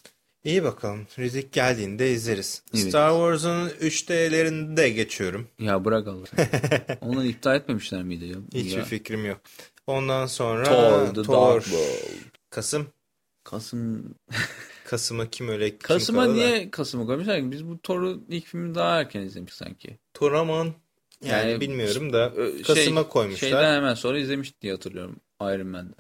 İyi bakalım. Rizik geldiğinde izleriz. Evet. Star Wars'un 3D'lerini de geçiyorum. Ya bırak Allah. Onları iptal etmemişler miydi ya? Hiçbir ya. fikrim yok. Ondan sonra Thor, The Thor. Dark World. Kasım. Kasım. Kasım'a kim öyle kim Kasım'a niye da? Kasım'a koymuşlar Biz bu Thor'u ilk filmi daha erken izlemiş sanki. Toraman yani, yani bilmiyorum da şey, Kasım'a koymuşlar. Şeyden hemen sonra izlemiştik diye hatırlıyorum. Iron Man'de.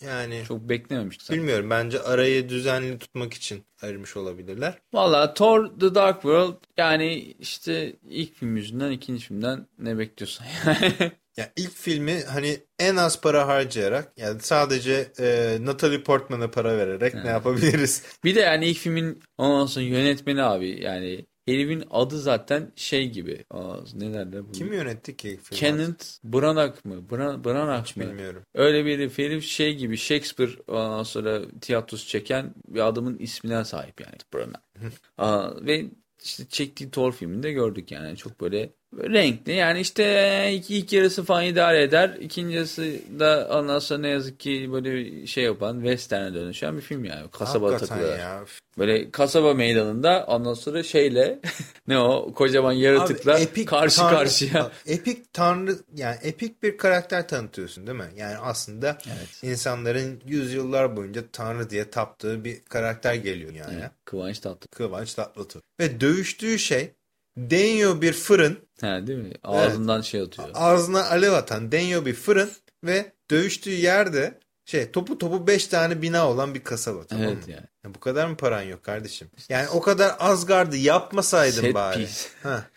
Yani çok beklememiştik. Bilmiyorum. Bence arayı düzenli tutmak için ayırmış olabilirler. Valla Thor The Dark World yani işte ilk film yüzünden ikinci filmden ne bekliyorsun Ya ilk filmi hani en az para harcayarak yani sadece e, Natalie Portman'a para vererek yani. ne yapabiliriz? Bir de yani ilk filmin ondan sonra yönetmeni abi yani Herifin adı zaten şey gibi. Aa, ne derler? Bu? Kim yönetti ki? Kenneth Branagh mı? Bran Branagh Hiç mı? bilmiyorum. Öyle bir herif, herif şey gibi Shakespeare ondan sonra tiyatrosu çeken bir adamın ismine sahip yani Branagh. Aa, ve işte çektiği Thor filminde gördük yani. Çok böyle renkli. Yani işte ilk, ilk yarısı falan idare eder. İkinci yarısı da ondan sonra ne yazık ki böyle şey yapan western'e dönüşen bir film yani. Kasaba takılıyor. Ya. Böyle kasaba meydanında ondan sonra şeyle ne o kocaman yaratıkla Abi, karşı tanrı, karşıya. Epik tanrı yani epik bir karakter tanıtıyorsun değil mi? Yani aslında evet. insanların yüzyıllar boyunca tanrı diye taptığı bir karakter geliyor yani. Evet, Kıvanç Tatlıtuğ. Kıvanç Tatlıtuğ. Ve dövüştüğü şey deniyor bir fırın. Ha, değil mi? Ağzından evet. şey atıyor. Ağzına alev atan deniyor bir fırın ve dövüştüğü yerde şey topu topu 5 tane bina olan bir kasaba tamam evet mı? Yani. Ya bu kadar mı paran yok kardeşim? Yani o kadar Asgard'ı yapmasaydın Set bari.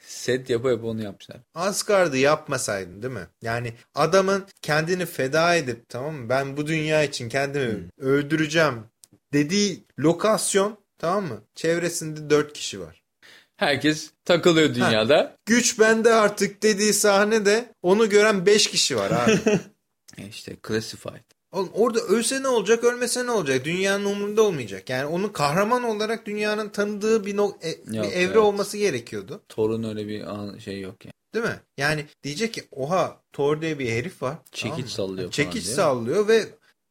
Set yapa yapa onu yapmışlar. Asgard'ı yapmasaydın değil mi? Yani adamın kendini feda edip tamam mı? Ben bu dünya için kendimi hmm. öldüreceğim dediği lokasyon tamam mı? Çevresinde 4 kişi var. Herkes takılıyor dünyada. Ha, güç bende artık dediği sahnede onu gören 5 kişi var abi. İşte classified. Oğlum orada ölse ne olacak, ölmese ne olacak? Dünyanın umurunda olmayacak. Yani onun kahraman olarak dünyanın tanıdığı bir, no e, yok, bir evre evet. olması gerekiyordu. Thor'un öyle bir şey yok yani. Değil mi? Yani diyecek ki oha Thor diye bir herif var. Çekiç tamam sallıyor Çekiç sallıyor ve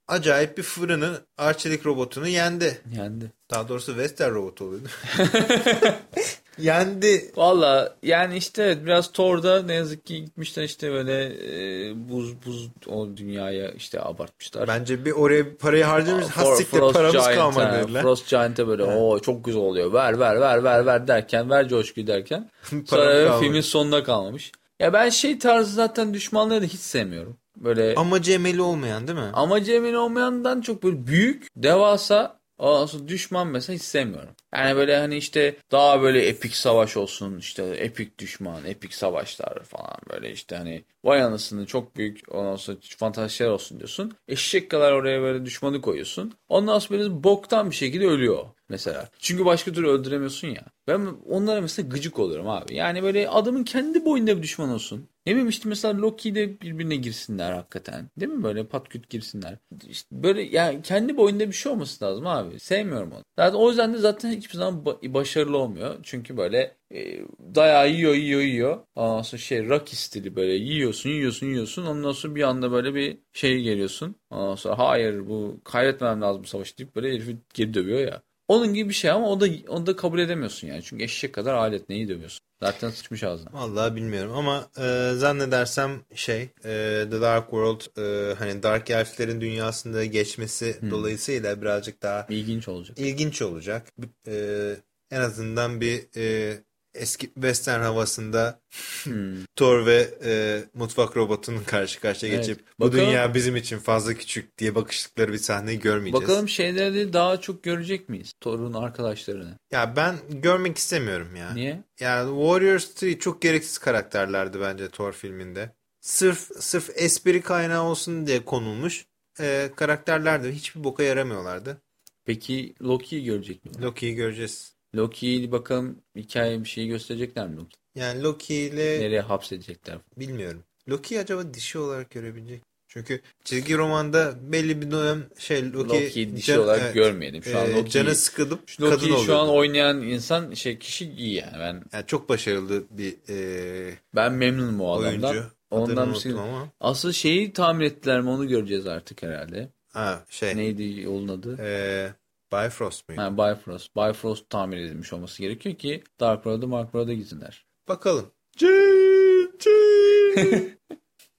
acayip bir fırını, arçelik robotunu yendi. Yendi. Daha doğrusu Western robotu oluyordu. Yendi. Valla yani işte biraz Thor'da ne yazık ki gitmişler işte böyle e, buz buz o dünyaya işte abartmışlar. Bence bir oraya parayı harcamış hastikte paramız Giant, kalmadı dediler. Frost Giant'e böyle o çok güzel oluyor ver ver ver ver ver derken ver coşkuyu derken sonra filmin sonunda kalmamış. Ya ben şey tarzı zaten düşmanları da hiç sevmiyorum. Böyle amacı emeli olmayan değil mi? Amacı emeli olmayandan çok böyle büyük, devasa Ondan düşman mesela hiç sevmiyorum. Yani böyle hani işte daha böyle epik savaş olsun işte epik düşman, epik savaşlar falan böyle işte hani vay anasını çok büyük ondan sonra fantaziler olsun diyorsun. Eşek kadar oraya böyle düşmanı koyuyorsun. Ondan sonra böyle boktan bir şekilde ölüyor mesela. Çünkü başka türlü öldüremiyorsun ya. Ben onlara mesela gıcık oluyorum abi. Yani böyle adamın kendi boyunda bir düşman olsun. Ne bileyim işte mesela Loki de birbirine girsinler hakikaten. Değil mi böyle patküt girsinler. İşte böyle yani kendi boyunda bir şey olması lazım abi. Sevmiyorum onu. Zaten o yüzden de zaten hiçbir zaman başarılı olmuyor. Çünkü böyle e, dayağı yiyor yiyor yiyor. Ondan sonra şey Rocky stili böyle yiyorsun yiyorsun yiyorsun. Ondan sonra bir anda böyle bir şey geliyorsun. Ondan sonra hayır bu kaybetmem lazım bu savaşı deyip böyle herifi geri dövüyor ya. Onun gibi bir şey ama o da onu da kabul edemiyorsun yani. Çünkü eşek kadar alet neyi dövüyorsun? Zaten sıçmış ağzına. Vallahi bilmiyorum ama e, zannedersem şey e, The Dark World e, hani Dark Elf'lerin dünyasında geçmesi hmm. dolayısıyla birazcık daha ilginç olacak. İlginç olacak. E, en azından bir e, eski western havasında Thor ve e, mutfak robotunun karşı karşıya Evet. geçip bu Bakalım- dünya bizim için fazla küçük diye bakıştıkları bir sahneyi görmeyeceğiz. Bakalım şeyleri daha çok görecek miyiz? Thor'un arkadaşlarını. Ya ben görmek istemiyorum ya. Niye? Yani Warriors 3 çok gereksiz karakterlerdi bence Thor filminde. Sırf sırf espri kaynağı olsun diye konulmuş e, karakterlerdi. Hiçbir boka yaramıyorlardı. Peki Loki'yi görecek mi? Loki'yi göreceğiz. Loki'yi bakalım hikaye bir şey gösterecekler mi Loki? Yani Loki ile Nereye hapsedecekler? bilmiyorum. Loki acaba dişi olarak görebilecek. Çünkü çizgi romanda belli bir dönem şey Loki, Loki'yi dişi can- olarak evet, görmeyelim. Şu an e, Loki'yi canı sıkılıp Şu Loki'yi kadın şu an oynayan insan şey kişi iyi yani. Ben Yani çok başarılı bir e, ben memnunum o adamdan. oyuncu. Ondan unuttum şey- ama. Asıl şeyi tahmin ettiler mi onu göreceğiz artık herhalde. Ha şey. Neydi yolun adı? E, Bifrost muydu? Ha, Bifrost. Bifrost tahmin edilmiş olması gerekiyor ki Dark World'a Mark World'a gitsinler. Bakalım.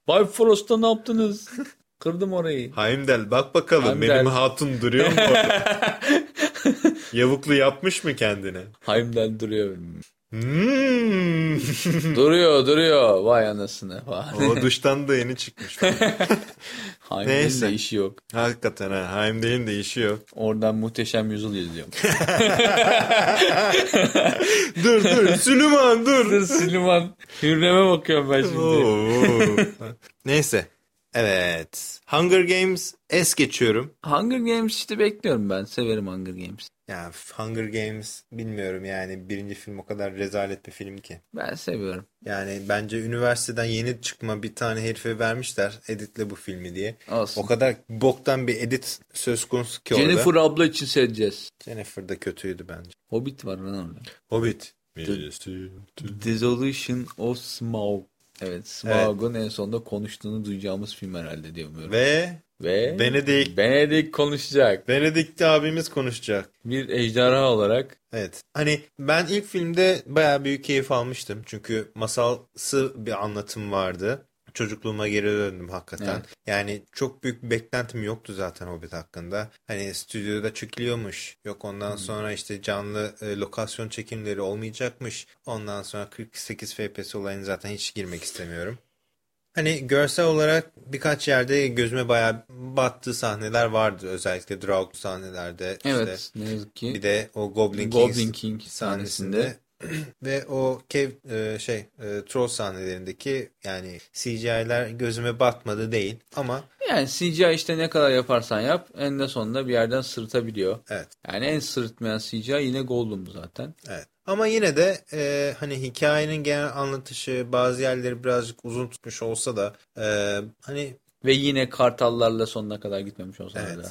Bifrost'ta ne yaptınız? Kırdım orayı. Heimdall bak bakalım Heimdall. benim hatun duruyor mu orada? Yavuklu yapmış mı kendine? Heimdall duruyor. Hmm. duruyor duruyor. Vay anasını. Vay. o duştan da yeni çıkmış. Heimdall'in Neyse. de işi yok. Hakikaten ha. Heimdall'in de işi yok. Oradan muhteşem yüzyıl izliyorum. dur dur Süleyman dur. Dur Süleyman. Hürrem'e bakıyorum ben şimdi. Oo. Neyse. Evet. Hunger Games es geçiyorum. Hunger Games işte bekliyorum ben. Severim Hunger Games. Ya Hunger Games bilmiyorum yani birinci film o kadar rezalet bir film ki. Ben seviyorum. Yani bence üniversiteden yeni çıkma bir tane herife vermişler editle bu filmi diye. Olsun. O kadar boktan bir edit söz konusu ki orada. Jennifer abla için seyredeceğiz. Jennifer da kötüydü bence. Hobbit var lan orada. Hobbit. Dissolution of Smaug. Evet, Smaug'un en sonunda konuştuğunu duyacağımız film herhalde diye umuyorum. Ve Ve Benedict. Benedict konuşacak. Benedict abimiz konuşacak. Bir ejderha olarak. Evet. Hani ben ilk filmde bayağı büyük keyif almıştım. Çünkü masalsı bir anlatım vardı. Çocukluğuma geri döndüm hakikaten. Evet. Yani çok büyük bir beklentim yoktu zaten Hobbit hakkında. Hani stüdyoda çekiliyormuş. Yok ondan sonra işte canlı e, lokasyon çekimleri olmayacakmış. Ondan sonra 48 FPS olayını zaten hiç girmek istemiyorum. Hani görsel olarak birkaç yerde gözüme bayağı battığı sahneler vardı. Özellikle Draug sahnelerde. Evet, işte. ne yazık ki. Bir de o Goblin, Goblin King King sahnesinde sahnesinde. ve o kev e, şey e, troll sahnelerindeki yani CGI'ler gözüme batmadı değil ama Yani CGI işte ne kadar yaparsan yap eninde sonunda bir yerden sırıtabiliyor. evet Yani en sırıtmayan CGI yine Gollum'du zaten. evet ama yine de e, hani hikayenin genel anlatışı bazı yerleri birazcık uzun tutmuş olsa da e, hani Ve yine kartallarla sonuna kadar gitmemiş olsa Evet. da.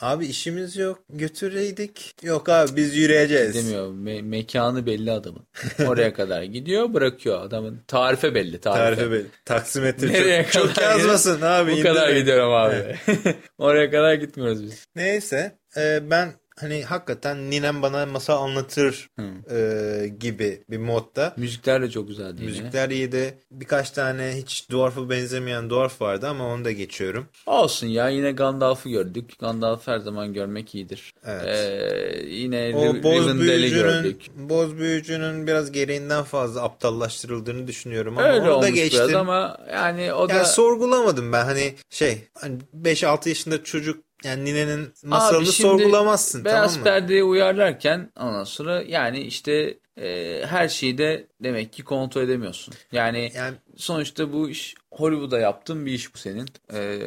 abi işimiz yok götüreydik yok abi biz yürüyeceğiz Demiyor. Me- mekanı belli adamın. Oraya kadar gidiyor bırakıyor adamın. Tarife belli. Tarife. tarife belli taksimetre Nereye çok, çok yazmasın abi Bu kadar gidiyorum abi. Oraya kadar gitmiyoruz biz. Neyse e, ben hani hakikaten ninem bana masal anlatır Hı. e, gibi bir modda. Müzikler de çok güzeldi yine. Müzikler iyiydi. Birkaç tane hiç dwarf'a benzemeyen dwarf vardı ama onu da geçiyorum. Olsun ya yine Gandalf'ı gördük. Gandalf her zaman görmek iyidir. Evet. Ee, yine O boz büyücünün, boz büyücünün biraz gereğinden fazla aptallaştırıldığını düşünüyorum ama Öyle onu da geçtim. ama yani o da Yani sorgulamadım ben hani şey hani 5-6 yaşında çocuk yani ninenin masalını Abi şimdi sorgulamazsın Beyaz tamam mı? perdeyi uyarlarken ondan sonra yani işte e, her şeyi de demek ki kontrol edemiyorsun. Yani Yani sonuçta bu iş Hollywood'a yaptığın bir iş bu senin. Ee,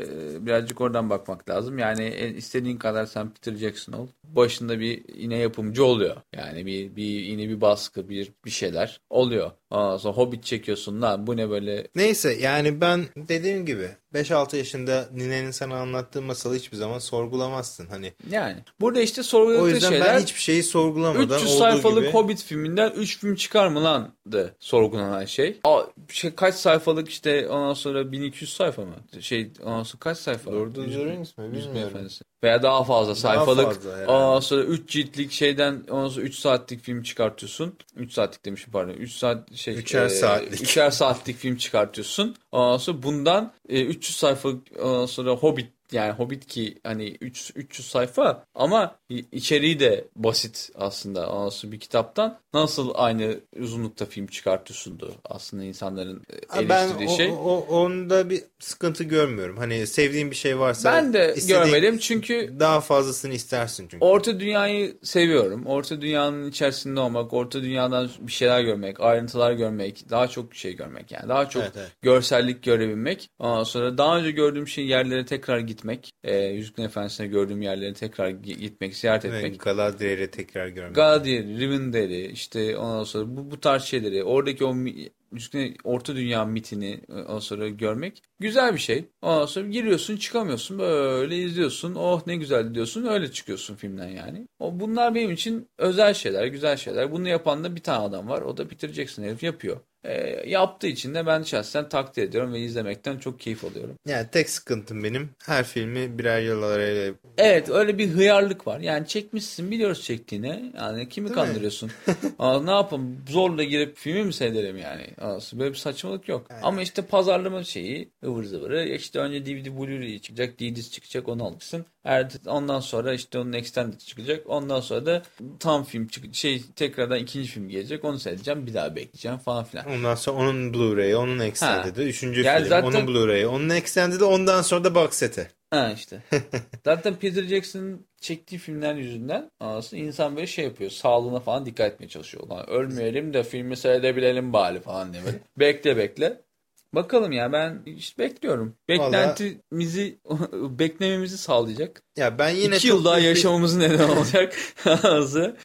birazcık oradan bakmak lazım. Yani e, istediğin kadar sen Peter Jackson ol. Başında bir yine yapımcı oluyor. Yani bir, bir yine bir baskı, bir bir şeyler oluyor. Ondan sonra Hobbit çekiyorsun lan bu ne böyle neyse yani ben dediğim gibi 5-6 yaşında ninenin sana anlattığı masalı hiçbir zaman sorgulamazsın. Hani yani. Burada işte o sorguladığı yüzden şeyler ben hiçbir şeyi sorgulamadan 300 olduğu sayfalık gibi Hobbit filminden 3 film çıkar mı lan de sorgulanan şey. Aa, şey kaç sayfalık işte ondan sonra 1200 sayfa mı? Şey ondan sonra kaç sayfa? Lord of the Rings mi? Bilmiyorum. Veya daha fazla Daha sayfalık. fazla herhalde. ondan sonra 3 ciltlik şeyden ondan sonra 3 saatlik film çıkartıyorsun. 3 saatlik demişim pardon. 3 saat şey. Üçer saatlik. Üçer saatlik film çıkartıyorsun. Ondan sonra bundan e, 300 sayfalık ondan sonra Hobbit yani Hobbit ki hani 3 300 sayfa ama içeriği de basit aslında. Anası bir kitaptan nasıl aynı uzunlukta film çıkartıyorsundu aslında insanların eleştirdiği ben şey. Ben onda bir sıkıntı görmüyorum. Hani sevdiğim bir şey varsa ben de görmedim çünkü daha fazlasını istersin çünkü. Orta dünyayı seviyorum. Orta dünyanın içerisinde olmak, orta dünyadan bir şeyler görmek, ayrıntılar görmek, daha çok şey görmek yani. Daha çok evet, evet. görsellik görebilmek. Ondan sonra daha önce gördüğüm şey yerlere tekrar gitmek. E, Yüzüklerin Efendisi'nde gördüğüm yerlere tekrar gitmek, ziyaret etmek. Evet, Galadriel'i tekrar görmek. Galadriel, Rivendell'i işte ondan sonra bu, bu tarz şeyleri, oradaki o üstüne orta dünya mitini e, ondan sonra görmek güzel bir şey. Ondan sonra giriyorsun çıkamıyorsun böyle izliyorsun. Oh ne güzel diyorsun öyle çıkıyorsun filmden yani. O bunlar benim için özel şeyler, güzel şeyler. Bunu yapan da bir tane adam var. O da bitireceksin herif yapıyor e, yaptığı için de ben şahsen takdir ediyorum ve izlemekten çok keyif alıyorum. Yani tek sıkıntım benim her filmi birer yıl arayla... Evet öyle bir hıyarlık var. Yani çekmişsin biliyoruz çektiğini. Yani kimi Değil kandırıyorsun? Aa, ne yapalım zorla girip filmi mi seyredelim yani? Aa, böyle bir saçmalık yok. Yani. Ama işte pazarlama şeyi ıvır zıvırı. İşte önce DVD Blu-ray çıkacak, DVD'si çıkacak onu alırsın. Ondan sonra işte onun extended çıkacak. Ondan sonra da tam film çık şey tekrardan ikinci film gelecek. Onu seyredeceğim. Bir daha bekleyeceğim falan filan. Ondan sonra onun Blu-ray'i, onun extended'i, üçüncü yani film, zaten... onun Blu-ray'i, onun extended'i, ondan sonra da box seti. Ha işte. zaten Peter Jackson'ın çektiği filmler yüzünden aslında insan böyle şey yapıyor. Sağlığına falan dikkat etmeye çalışıyor. Lan ölmeyelim de filmi seyredebilelim bari falan diye böyle. bekle bekle. Bakalım ya ben işte bekliyorum. Beklentimizi beklememizi sağlayacak. Ya ben yine İki yıl daha yaşamamızın neden olacak.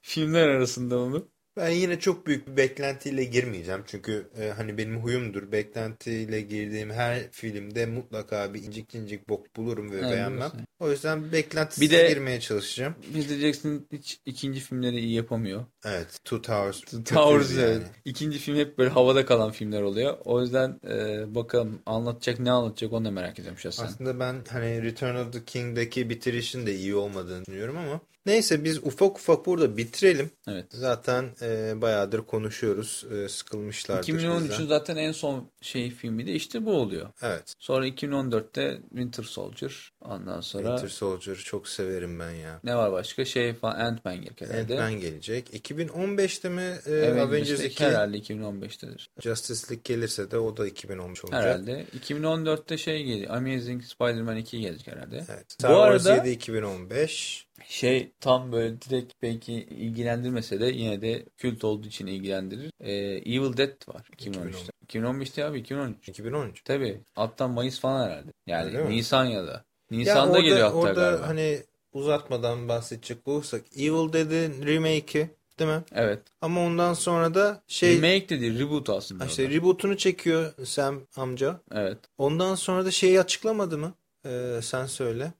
Filmler arasında onu. Ben yine çok büyük bir beklentiyle girmeyeceğim. Çünkü e, hani benim huyumdur. Beklentiyle girdiğim her filmde mutlaka bir incik incik bok bulurum ve evet, beğenmem. O yüzden beklentisiz bir de, girmeye çalışacağım. Peter Jackson hiç ikinci filmleri iyi yapamıyor. Evet. Two Towers. Two Towers yani. evet. İkinci film hep böyle havada kalan filmler oluyor. O yüzden e, bakalım anlatacak ne anlatacak onu da merak ediyorum şahsen. Aslında ben hani Return of the King'deki bitirişin de iyi olmadığını düşünüyorum ama Neyse biz ufak ufak burada bitirelim. Evet. Zaten e, bayağıdır konuşuyoruz. E, sıkılmışlardır. 2013'ün zaten en son şey filmi de işte bu oluyor. Evet. Sonra 2014'te Winter Soldier. Ondan sonra... Winter Soldier çok severim ben ya. Ne var başka? Şey falan Ant-Man gelecek herhalde. Ant-Man gelecek. 2015'te mi e, evet, Avengers işte 2? Herhalde 2015'tedir. Justice League gelirse de o da 2015 olacak. Herhalde. 2014'te şey geliyor. Amazing Spider-Man 2 gelecek herhalde. Evet. Star Bu Wars arada... 7 2015 şey tam böyle direkt belki ilgilendirmese de yine de kült olduğu için ilgilendirir. Ee, Evil Dead var 2013'te. 2015'te abi 2013. 2013. Tabii. Hatta Mayıs falan herhalde. Yani Nisan ya da. Nisan'da ya orada, geliyor hatta orada galiba. hani uzatmadan bahsedecek olursak Evil Dead'in remake'i değil mi? Evet. Ama ondan sonra da şey... Remake dedi reboot aslında. İşte reboot'unu çekiyor Sam amca. Evet. Ondan sonra da şeyi açıklamadı mı? Ee, sen söyle.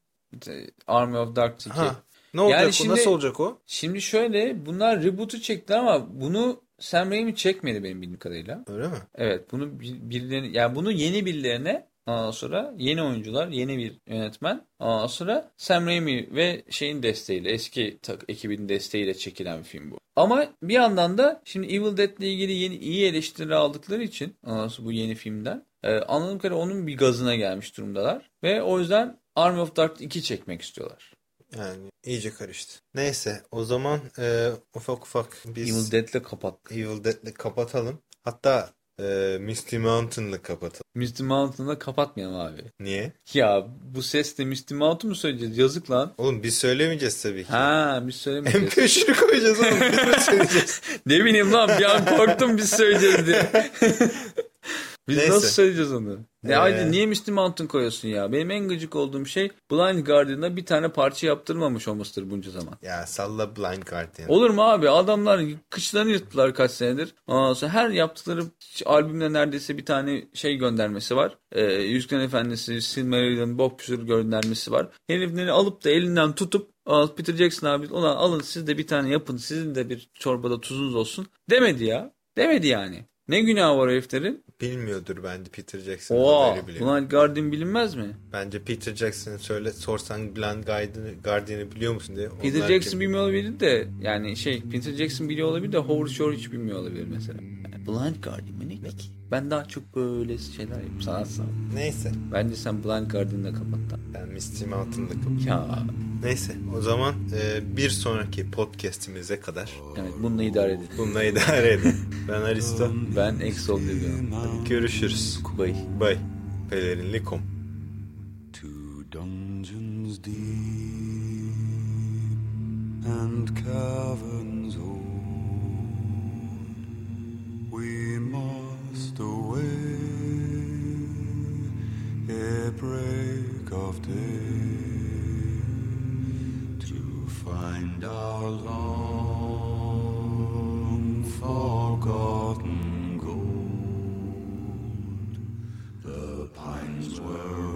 Army of Darkness 2. Ha, ne olacak yani o? Şimdi, Nasıl olacak o? Şimdi şöyle bunlar reboot'u çektiler ama bunu Sam Raimi çekmedi benim bildiğim kadarıyla. Öyle mi? Evet bunu birilerine yani bunu yeni birilerine Ondan sonra yeni oyuncular, yeni bir yönetmen. Ondan sonra Sam Raimi ve şeyin desteğiyle, eski ekibin desteğiyle çekilen bir film bu. Ama bir yandan da şimdi Evil Dead ile ilgili yeni iyi eleştiri aldıkları için bu yeni filmden e, anladığım kadarıyla onun bir gazına gelmiş durumdalar. Ve o yüzden Army of Darkness 2 çekmek istiyorlar. Yani iyice karıştı. Neyse o zaman e, ufak ufak biz Evil Dead'le kapat. Evil Dead'le kapatalım. Hatta e, Misty Mountain'la kapatalım. Misty Mountain'la kapatmayalım abi. Niye? Ya bu sesle Misty Mountain mı söyleyeceğiz? Yazık lan. Oğlum biz söylemeyeceğiz tabii ki. Ha biz söylemeyeceğiz. MP3'ünü koyacağız oğlum. Biz mi söyleyeceğiz? ne bileyim lan bir an korktum biz söyleyeceğiz diye. Biz Neyse. nasıl söyleyeceğiz onu? Ne ee... haydi niye Misty Mountain koyuyorsun ya? Benim en gıcık olduğum şey Blind Guardian'da bir tane parça yaptırmamış olmasıdır bunca zaman. Ya salla Blind Guardian. Olur mu abi? Adamlar kıçlarını yırttılar kaç senedir. Ondan sonra her yaptıkları albümde neredeyse bir tane şey göndermesi var. Ee, Yüzüklerin Efendisi, Silmarillion, Bob Küsur göndermesi var. Herifleri alıp da elinden tutup Peter Jackson abi ulan alın siz de bir tane yapın sizin de bir çorbada tuzunuz olsun demedi ya. Demedi yani. Ne günah var heriflerin? Bilmiyordur bence Peter Jackson. Oo, Blind Guardian bilinmez mi? Bence Peter Jackson'ı söyle sorsan Blind Guardian'ı biliyor musun diye. Peter Jackson kim... bilmiyor olabilir de yani şey Peter Jackson biliyor olabilir de Howard Shore hiç bilmiyor olabilir mesela. Yani Blind Guardian mı ne? Ben daha çok böyle şeyler yapayım sanatsal. Neyse. Bence sen Blind Guardian'la kapat. Ben Misty Mountain'da kapatıyorum. Ya Neyse o zaman e, bir sonraki podcastimize kadar evet bununla idare edin. bununla idare edin. Ben Aristo. Ben Exol diyorum. Hadi görüşürüz. Bye. Bye. Pelerinli.com Two dungeons deep and caverns old, we must break of day to find our long forgotten gold. The pines were